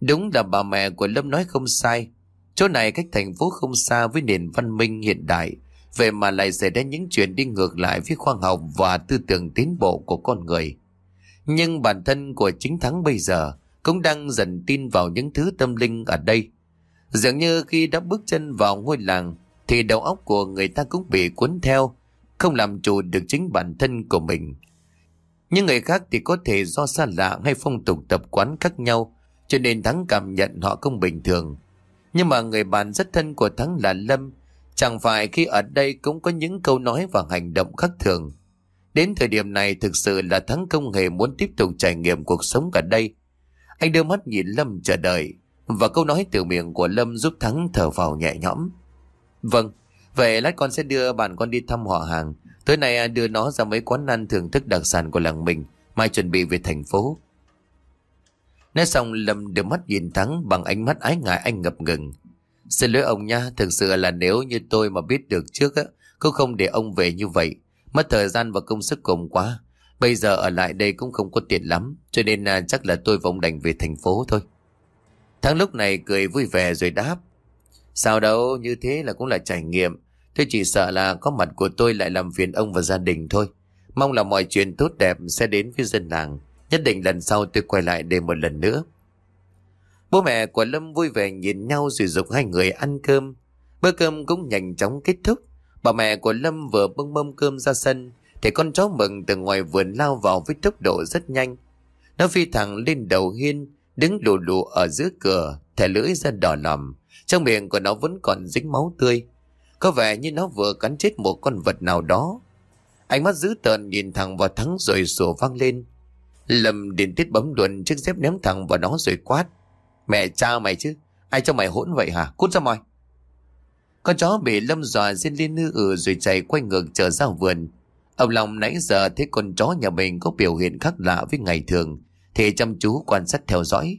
Đúng là bà mẹ của Lâm nói không sai. Chỗ này cách thành phố không xa với nền văn minh hiện đại. Vậy mà lại xảy ra những chuyện đi ngược lại với khoa học và tư tưởng tiến bộ của con người. Nhưng bản thân của chính Thắng bây giờ cũng đang dần tin vào những thứ tâm linh ở đây. Dường như khi đã bước chân vào ngôi làng thì đầu óc của người ta cũng bị cuốn theo, không làm chủ được chính bản thân của mình. Những người khác thì có thể do xa lạ hay phong tục tập quán khác nhau, cho nên Thắng cảm nhận họ không bình thường. Nhưng mà người bạn rất thân của Thắng là Lâm, chẳng phải khi ở đây cũng có những câu nói và hành động khác thường. Đến thời điểm này thực sự là Thắng không hề muốn tiếp tục trải nghiệm cuộc sống ở đây. Anh đưa mắt nhìn Lâm chờ đợi, và câu nói từ miệng của Lâm giúp Thắng thở vào nhẹ nhõm. Vâng, vậy lát con sẽ đưa bạn con đi thăm họ hàng. Tối nay đưa nó ra mấy quán ăn thưởng thức đặc sản của làng mình, mai chuẩn bị về thành phố. Nói xong Lâm đưa mắt nhìn Thắng bằng ánh mắt ái ngại anh ngập ngừng. Xin lỗi ông nha, thực sự là nếu như tôi mà biết được trước á, cũng không để ông về như vậy. Mất thời gian và công sức cùng quá. Bây giờ ở lại đây cũng không có tiền lắm, cho nên à, chắc là tôi vòng đành về thành phố thôi. Thắng lúc này cười vui vẻ rồi đáp. Sao đâu, như thế là cũng là trải nghiệm. Tôi chỉ sợ là có mặt của tôi lại làm phiền ông và gia đình thôi. Mong là mọi chuyện tốt đẹp sẽ đến với dân làng. Nhất định lần sau tôi quay lại đây một lần nữa. Bố mẹ của Lâm vui vẻ nhìn nhau rồi dục hai người ăn cơm. Bữa cơm cũng nhanh chóng kết thúc. Bà mẹ của Lâm vừa bưng mâm cơm ra sân thì con chó mừng từ ngoài vườn lao vào với tốc độ rất nhanh. Nó phi thẳng lên đầu hiên, đứng lù lù ở giữa cửa, thẻ lưỡi ra đỏ lòm. Trong miệng của nó vẫn còn dính máu tươi. Có vẻ như nó vừa cắn chết một con vật nào đó. Ánh mắt dữ tợn nhìn thẳng vào thắng rồi sủa vang lên. Lâm điện tiết bấm luận chiếc dép ném thẳng vào nó rồi quát. Mẹ cha mày chứ, ai cho mày hỗn vậy hả? Cút ra mày. Con chó bị Lâm dọa riêng lên nư ử rồi chạy quay ngược trở ra vườn. Ông Long nãy giờ thấy con chó nhà mình có biểu hiện khác lạ với ngày thường, thì chăm chú quan sát theo dõi.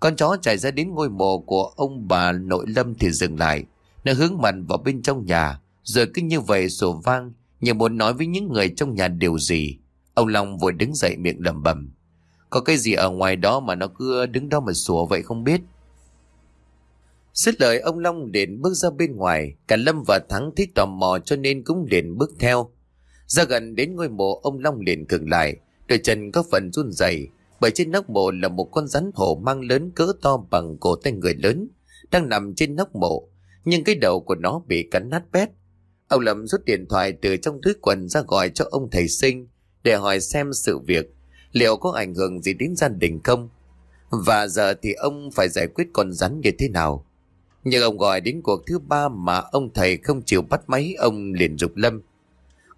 Con chó chạy ra đến ngôi mộ của ông bà nội Lâm thì dừng lại. Nó hướng mặt vào bên trong nhà, rồi cứ như vậy sổ vang, như muốn nói với những người trong nhà điều gì. Ông Long vội đứng dậy miệng lẩm bẩm. Có cái gì ở ngoài đó mà nó cứ đứng đó mà sủa vậy không biết. Xích lời ông Long liền bước ra bên ngoài, cả Lâm và Thắng thích tò mò cho nên cũng liền bước theo. Ra gần đến ngôi mộ ông Long liền khựng lại, đôi chân có phần run rẩy bởi trên nóc mộ là một con rắn hổ mang lớn cỡ to bằng cổ tay người lớn, đang nằm trên nóc mộ, nhưng cái đầu của nó bị cắn nát bét. Ông Lâm rút điện thoại từ trong túi quần ra gọi cho ông thầy sinh để hỏi xem sự việc liệu có ảnh hưởng gì đến gia đình không. Và giờ thì ông phải giải quyết con rắn như thế nào. Nhưng ông gọi đến cuộc thứ ba mà ông thầy không chịu bắt máy, ông liền dục Lâm.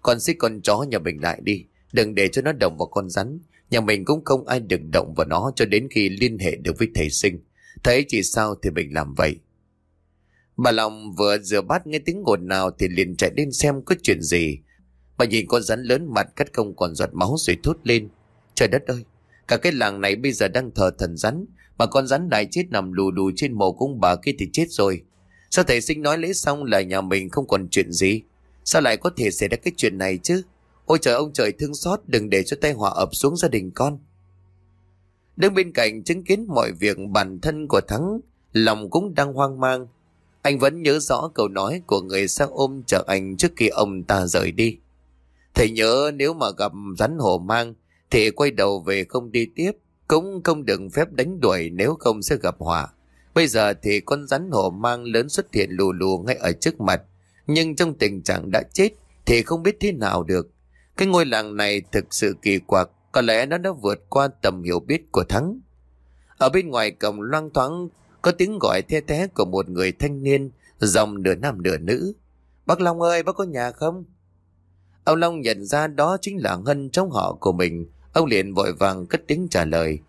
Con xích con chó nhà mình lại đi, đừng để cho nó động vào con rắn. Nhà mình cũng không ai được động vào nó cho đến khi liên hệ được với thầy sinh. Thấy chỉ sao thì mình làm vậy. Bà Long vừa rửa bát nghe tiếng ồn nào thì liền chạy đến xem có chuyện gì. Bà nhìn con rắn lớn mặt cắt không còn giọt máu rồi thốt lên. Trời đất ơi, cả cái làng này bây giờ đang thờ thần rắn. Mà con rắn đại chết nằm lù lù trên mồ cung bà kia thì chết rồi. Sao thầy sinh nói lễ xong là nhà mình không còn chuyện gì? Sao lại có thể xảy ra cái chuyện này chứ? Ôi trời ông trời thương xót đừng để cho tai họa ập xuống gia đình con. Đứng bên cạnh chứng kiến mọi việc bản thân của Thắng, lòng cũng đang hoang mang. Anh vẫn nhớ rõ câu nói của người sang ôm chở anh trước khi ông ta rời đi. Thầy nhớ nếu mà gặp rắn hổ mang thì quay đầu về không đi tiếp, cũng không đừng phép đánh đuổi nếu không sẽ gặp họa. Bây giờ thì con rắn hổ mang lớn xuất hiện lù lù ngay ở trước mặt, nhưng trong tình trạng đã chết thì không biết thế nào được. Cái ngôi làng này thực sự kỳ quặc, có lẽ nó đã vượt qua tầm hiểu biết của Thắng. Ở bên ngoài cổng loang thoáng có tiếng gọi the té của một người thanh niên, dòng nửa nam nửa nữ. Bác Long ơi, bác có nhà không? Ông Long nhận ra đó chính là hân trong họ của mình. Ông liền vội vàng cất tiếng trả lời.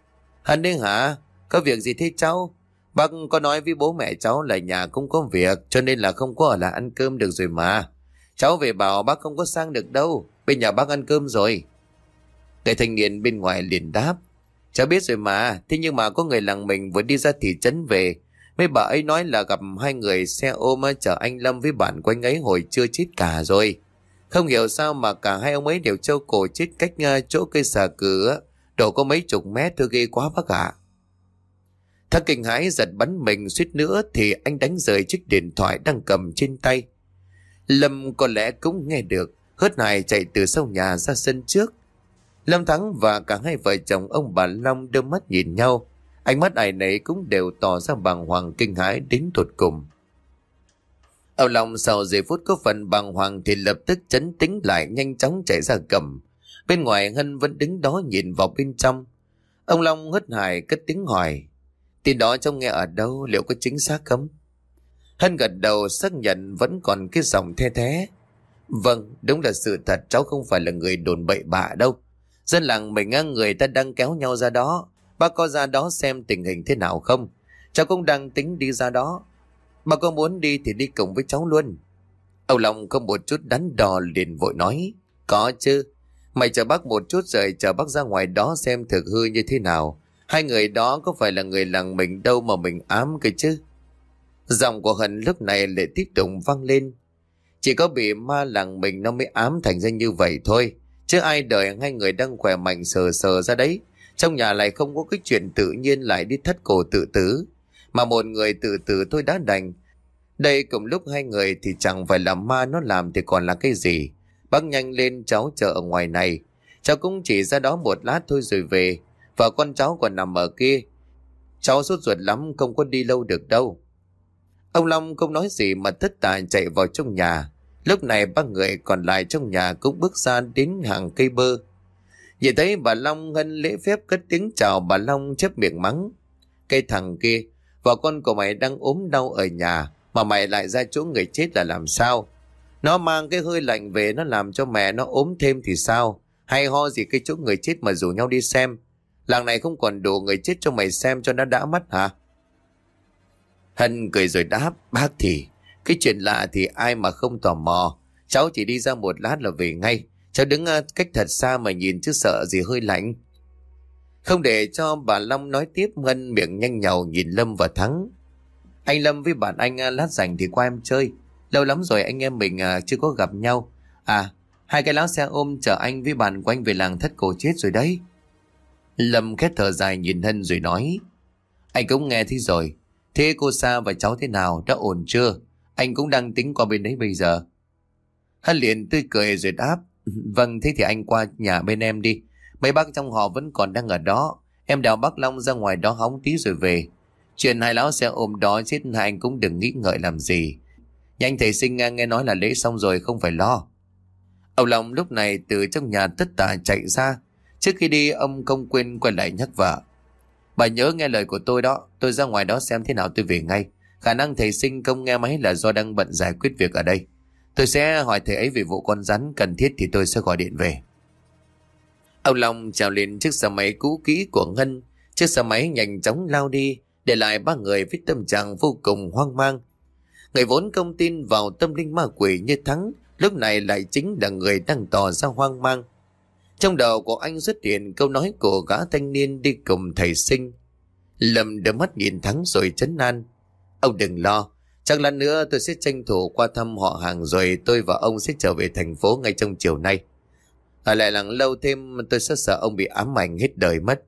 Hân đấy hả? Có việc gì thế cháu? Bác có nói với bố mẹ cháu là nhà cũng có việc cho nên là không có ở lại ăn cơm được rồi mà. Cháu về bảo bác không có sang được đâu. Bên nhà bác ăn cơm rồi. Người thanh niên bên ngoài liền đáp. Cháu biết rồi mà, thế nhưng mà có người làng mình vừa đi ra thị trấn về. Mấy bà ấy nói là gặp hai người xe ôm chở anh Lâm với bạn quanh ấy hồi chưa chết cả rồi. Không hiểu sao mà cả hai ông ấy đều trâu cổ chết cách à, chỗ cây xà cửa, đổ có mấy chục mét thôi ghê quá bác ạ. Thằng kinh hãi giật bắn mình suýt nữa thì anh đánh rời chiếc điện thoại đang cầm trên tay. Lâm có lẽ cũng nghe được, hớt hải chạy từ sau nhà ra sân trước. Lâm Thắng và cả hai vợ chồng ông bà Long đưa mắt nhìn nhau. Ánh mắt ai nấy cũng đều tỏ ra bàng hoàng kinh hãi đến tột cùng. Ông Long sau giây phút có phần bàng hoàng thì lập tức chấn tĩnh lại nhanh chóng chạy ra cầm. Bên ngoài Hân vẫn đứng đó nhìn vào bên trong. Ông Long hất hải cất tiếng hỏi. Tin đó cháu nghe ở đâu liệu có chính xác không? Hân gật đầu xác nhận vẫn còn cái giọng the thế. Vâng, đúng là sự thật cháu không phải là người đồn bậy bạ đâu. Dân làng mình người ta đang kéo nhau ra đó. Bác có ra đó xem tình hình thế nào không? Cháu cũng đang tính đi ra đó. Bà có muốn đi thì đi cùng với cháu luôn. Âu Long không một chút đắn đò liền vội nói. Có chứ. Mày chờ bác một chút rồi chờ bác ra ngoài đó xem thực hư như thế nào. Hai người đó có phải là người làng mình đâu mà mình ám cơ chứ? Giọng của Hân lúc này lại tiếp tục vang lên. Chỉ có bị ma làng mình nó mới ám thành ra như vậy thôi. Chứ ai đợi hai người đang khỏe mạnh sờ sờ ra đấy. Trong nhà lại không có cái chuyện tự nhiên lại đi thất cổ tự tử. Mà một người tự tử thôi đã đành. Đây cùng lúc hai người thì chẳng phải là ma nó làm thì còn là cái gì. Bác nhanh lên cháu chờ ở ngoài này. Cháu cũng chỉ ra đó một lát thôi rồi về và con cháu còn nằm ở kia. Cháu sốt ruột lắm không có đi lâu được đâu. Ông Long không nói gì mà tất tả chạy vào trong nhà. Lúc này ba người còn lại trong nhà cũng bước ra đến hàng cây bơ. Nhìn thấy bà Long hân lễ phép cất tiếng chào bà Long chép miệng mắng. Cây thằng kia, vợ con của mày đang ốm đau ở nhà mà mày lại ra chỗ người chết là làm sao? Nó mang cái hơi lạnh về nó làm cho mẹ nó ốm thêm thì sao? Hay ho gì cái chỗ người chết mà rủ nhau đi xem? Làng này không còn đủ người chết cho mày xem cho nó đã mắt hả? Hân cười rồi đáp, bác thì, cái chuyện lạ thì ai mà không tò mò. Cháu chỉ đi ra một lát là về ngay. Cháu đứng ờ, cách thật xa mà nhìn chứ sợ gì hơi lạnh. Không để cho bà Long nói tiếp Hân miệng nhanh nhào nhìn Lâm và Thắng. Anh Lâm với bạn anh ờ, lát rảnh thì qua em chơi. Lâu lắm rồi anh em mình ờ, chưa có gặp nhau. À, hai cái láo xe ôm chở anh với bạn của anh về làng thất cổ chết rồi đấy. Lâm khét thở dài nhìn Hân rồi nói. Anh cũng nghe thế rồi. Thế cô Sa và cháu thế nào? Đã ổn chưa? Anh cũng đang tính qua bên đấy bây giờ. Hân liền tươi cười rồi đáp. Vâng, thế thì anh qua nhà bên em đi. Mấy bác trong họ vẫn còn đang ở đó. Em đào bác Long ra ngoài đó hóng tí rồi về. Chuyện hai lão xe ôm đó chết hai anh cũng đừng nghĩ ngợi làm gì. Nhanh thầy sinh nghe nói là lễ xong rồi không phải lo. Ông Long lúc này từ trong nhà tất tả chạy ra. Trước khi đi ông không quên quay lại nhắc vợ. Bà nhớ nghe lời của tôi đó, tôi ra ngoài đó xem thế nào tôi về ngay. Khả năng thầy sinh không nghe máy là do đang bận giải quyết việc ở đây. Tôi sẽ hỏi thầy ấy về vụ con rắn cần thiết thì tôi sẽ gọi điện về. Ông Long trèo lên chiếc xe máy cũ kỹ của Ngân. Chiếc xe máy nhanh chóng lao đi, để lại ba người với tâm trạng vô cùng hoang mang. Người vốn công tin vào tâm linh ma quỷ như Thắng, lúc này lại chính là người đang tỏ ra hoang mang. Trong đầu của anh xuất hiện câu nói của gã thanh niên đi cùng thầy sinh. Lâm đưa mắt nhìn Thắng rồi chấn an. Ông đừng lo, chắc lát nữa tôi sẽ tranh thủ qua thăm họ hàng rồi tôi và ông sẽ trở về thành phố ngay trong chiều nay. Ở lại lặng lâu thêm tôi sẽ sợ ông bị ám ảnh hết đời mất.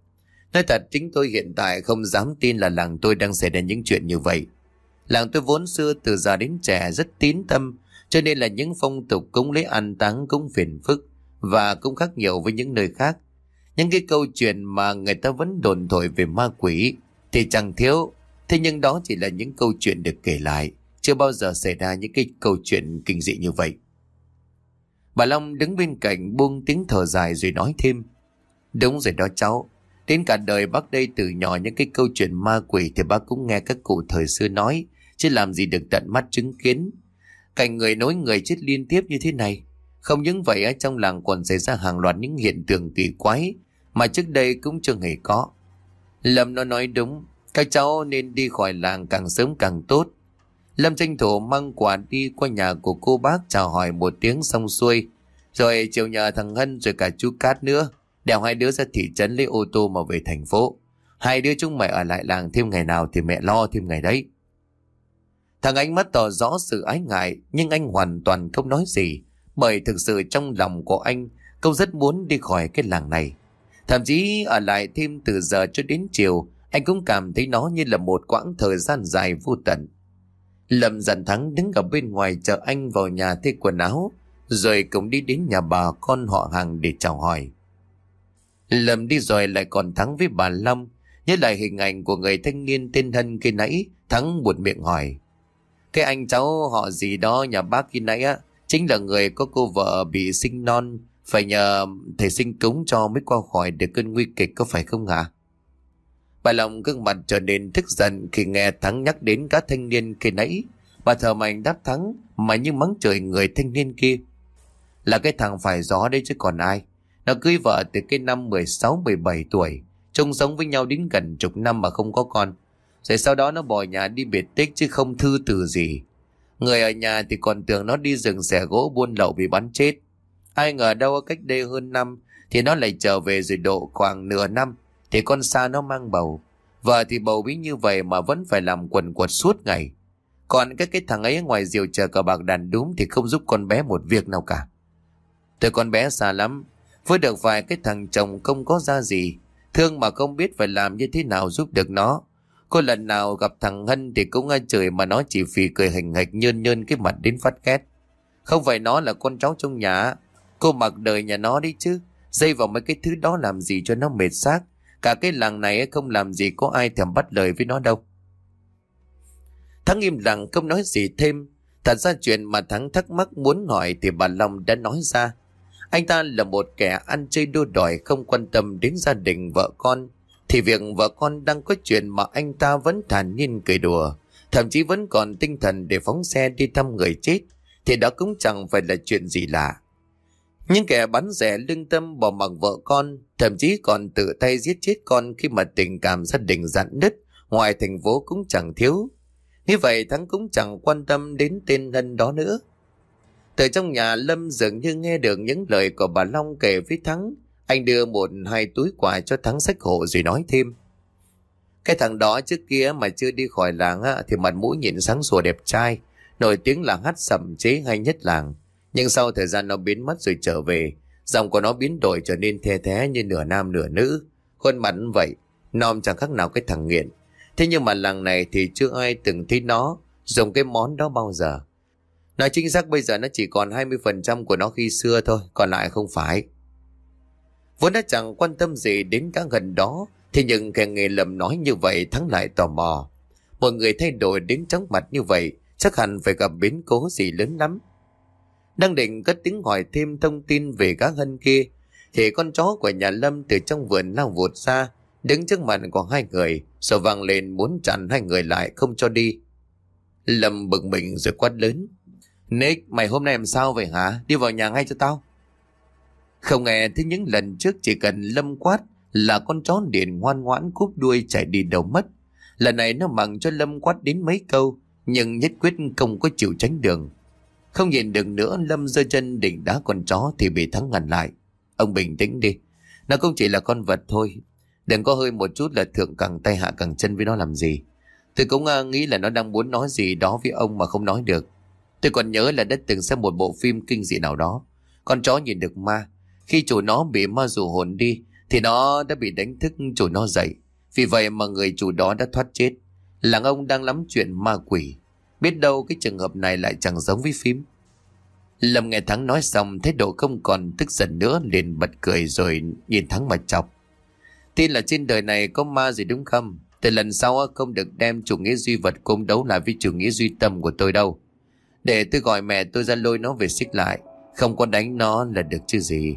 Nói thật chính tôi hiện tại không dám tin là làng tôi đang xảy ra những chuyện như vậy. Làng tôi vốn xưa từ già đến trẻ rất tín tâm cho nên là những phong tục cúng lễ ăn táng cũng phiền phức và cũng khác nhiều với những nơi khác. Những cái câu chuyện mà người ta vẫn đồn thổi về ma quỷ thì chẳng thiếu, thế nhưng đó chỉ là những câu chuyện được kể lại, chưa bao giờ xảy ra những cái câu chuyện kinh dị như vậy. Bà Long đứng bên cạnh buông tiếng thở dài rồi nói thêm. Đúng rồi đó cháu, đến cả đời bác đây từ nhỏ những cái câu chuyện ma quỷ thì bác cũng nghe các cụ thời xưa nói, chứ làm gì được tận mắt chứng kiến. Cảnh người nối người chết liên tiếp như thế này, không những vậy ở trong làng còn xảy ra hàng loạt những hiện tượng kỳ quái mà trước đây cũng chưa hề có. Lâm nó nói đúng, các cháu nên đi khỏi làng càng sớm càng tốt. Lâm tranh thủ mang quà đi qua nhà của cô bác chào hỏi một tiếng xong xuôi, rồi chiều nhờ thằng Hân rồi cả chú Cát nữa. Đèo hai đứa ra thị trấn lấy ô tô mà về thành phố. Hai đứa chúng mày ở lại làng thêm ngày nào thì mẹ lo thêm ngày đấy. Thằng anh mắt tỏ rõ sự ái ngại nhưng anh hoàn toàn không nói gì bởi thực sự trong lòng của anh câu rất muốn đi khỏi cái làng này. Thậm chí ở lại thêm từ giờ cho đến chiều anh cũng cảm thấy nó như là một quãng thời gian dài vô tận. Lâm dần thắng đứng ở bên ngoài chờ anh vào nhà thay quần áo rồi cũng đi đến nhà bà con họ hàng để chào hỏi. Lâm đi rồi lại còn thắng với bà Lâm, nhớ lại hình ảnh của người thanh niên tên Hân khi nãy thắng buột miệng hỏi. Cái anh cháu họ gì đó nhà bác khi nãy á chính là người có cô vợ bị sinh non, phải nhờ thầy sinh cúng cho mới qua khỏi được cơn nguy kịch có phải không hả? Bà Long gương mặt trở nên tức giận khi nghe Thắng nhắc đến các thanh niên khi nãy. Bà thờ mạnh đáp Thắng, mà như mắng trời người thanh niên kia. Là cái thằng phải gió đấy chứ còn ai. Nó cưới vợ từ cái năm 16-17 tuổi. Chung sống với nhau đến gần chục năm mà không có con. Rồi sau đó nó bỏ nhà đi biệt tích chứ không thư từ gì. Người ở nhà thì còn tưởng nó đi rừng xẻ gỗ buôn lậu bị bắn chết. Ai ngờ đâu cách đây hơn năm thì nó lại trở về rồi độ khoảng nửa năm thì con xa nó mang bầu. Vợ thì bầu bí như vậy mà vẫn phải làm quần quật suốt ngày. Còn các cái thằng ấy ngoài diều chờ cờ bạc đàn đúng thì không giúp con bé một việc nào cả. Từ con bé xa lắm, với được vài cái thằng chồng không có ra gì, thương mà không biết phải làm như thế nào giúp được nó. Cô lần nào gặp thằng Hân thì cũng ngay trời mà nó chỉ phì cười hình hạch nhơn nhơn cái mặt đến phát két. Không phải nó là con cháu trong nhà, cô mặc đời nhà nó đi chứ. Dây vào mấy cái thứ đó làm gì cho nó mệt xác. Cả cái làng này không làm gì có ai thèm bắt lời với nó đâu. Thắng im lặng không nói gì thêm. Thật ra chuyện mà Thắng thắc mắc muốn hỏi thì bà Long đã nói ra. Anh ta là một kẻ ăn chơi đua đòi không quan tâm đến gia đình vợ con. Thì việc vợ con đang có chuyện mà anh ta vẫn thản nhiên cười đùa. Thậm chí vẫn còn tinh thần để phóng xe đi thăm người chết. Thì đó cũng chẳng phải là chuyện gì lạ. Nhưng kẻ bắn rẻ lương tâm bỏ mặc vợ con, thậm chí còn tự tay giết chết con khi mà tình cảm gia đình dặn nứt, ngoài thành phố cũng chẳng thiếu. Như vậy Thắng cũng chẳng quan tâm đến tên Hân đó nữa. Từ trong nhà Lâm dường như nghe được những lời của bà Long kể với Thắng. Anh đưa một hai túi quà cho Thắng sách hộ rồi nói thêm. Cái thằng đó trước kia mà chưa đi khỏi làng á, thì mặt mũi nhìn sáng sủa đẹp trai, nổi tiếng là hát sầm chế hay nhất làng. Nhưng sau thời gian nó biến mất rồi trở về, giọng của nó biến đổi trở nên the thế như nửa nam nửa nữ. Khuôn mặt vậy, nom chẳng khác nào cái thằng nghiện. Thế nhưng mà làng này thì chưa ai từng thấy nó dùng cái món đó bao giờ. Nói chính xác bây giờ nó chỉ còn 20% của nó khi xưa thôi, còn lại không phải. Vốn đã chẳng quan tâm gì đến cả gần đó, thì những kẻ nghề lầm nói như vậy thắng lại tò mò. mọi người thay đổi đến trắng mặt như vậy, chắc hẳn phải gặp biến cố gì lớn lắm. Đang định cất tiếng hỏi thêm thông tin về gã hân kia, thì con chó của nhà Lâm từ trong vườn lao vụt ra, đứng trước mặt của hai người, rồi vàng lên muốn chặn hai người lại không cho đi. Lâm bực mình rồi quát lớn. Nick, mày hôm nay làm sao vậy hả? Đi vào nhà ngay cho tao. Không nghe thấy những lần trước chỉ cần Lâm quát là con chó điện ngoan ngoãn cúp đuôi chạy đi đâu mất. Lần này nó mặn cho Lâm quát đến mấy câu, nhưng nhất quyết không có chịu tránh đường. Không nhìn được nữa Lâm giơ chân định đá con chó thì bị thắng ngăn lại. Ông bình tĩnh đi. Nó không chỉ là con vật thôi. Đừng có hơi một chút là thượng càng tay hạ càng chân với nó làm gì. Tôi cũng à, nghĩ là nó đang muốn nói gì đó với ông mà không nói được. Tôi còn nhớ là đã từng xem một bộ phim kinh dị nào đó. Con chó nhìn được ma. Khi chủ nó bị ma rù hồn đi, thì nó đã bị đánh thức chủ nó dậy. Vì vậy mà người chủ đó đã thoát chết. Làng ông đang lắm chuyện ma quỷ. Biết đâu cái trường hợp này lại chẳng giống với phim. Lâm nghe Thắng nói xong, thái độ không còn tức giận nữa, liền bật cười rồi nhìn Thắng mà chọc. Tin là trên đời này có ma gì đúng không? Từ lần sau không được đem chủ nghĩa duy vật cung đấu lại với chủ nghĩa duy tâm của tôi đâu. Để tôi gọi mẹ tôi ra lôi nó về xích lại. Không có đánh nó là được chứ gì.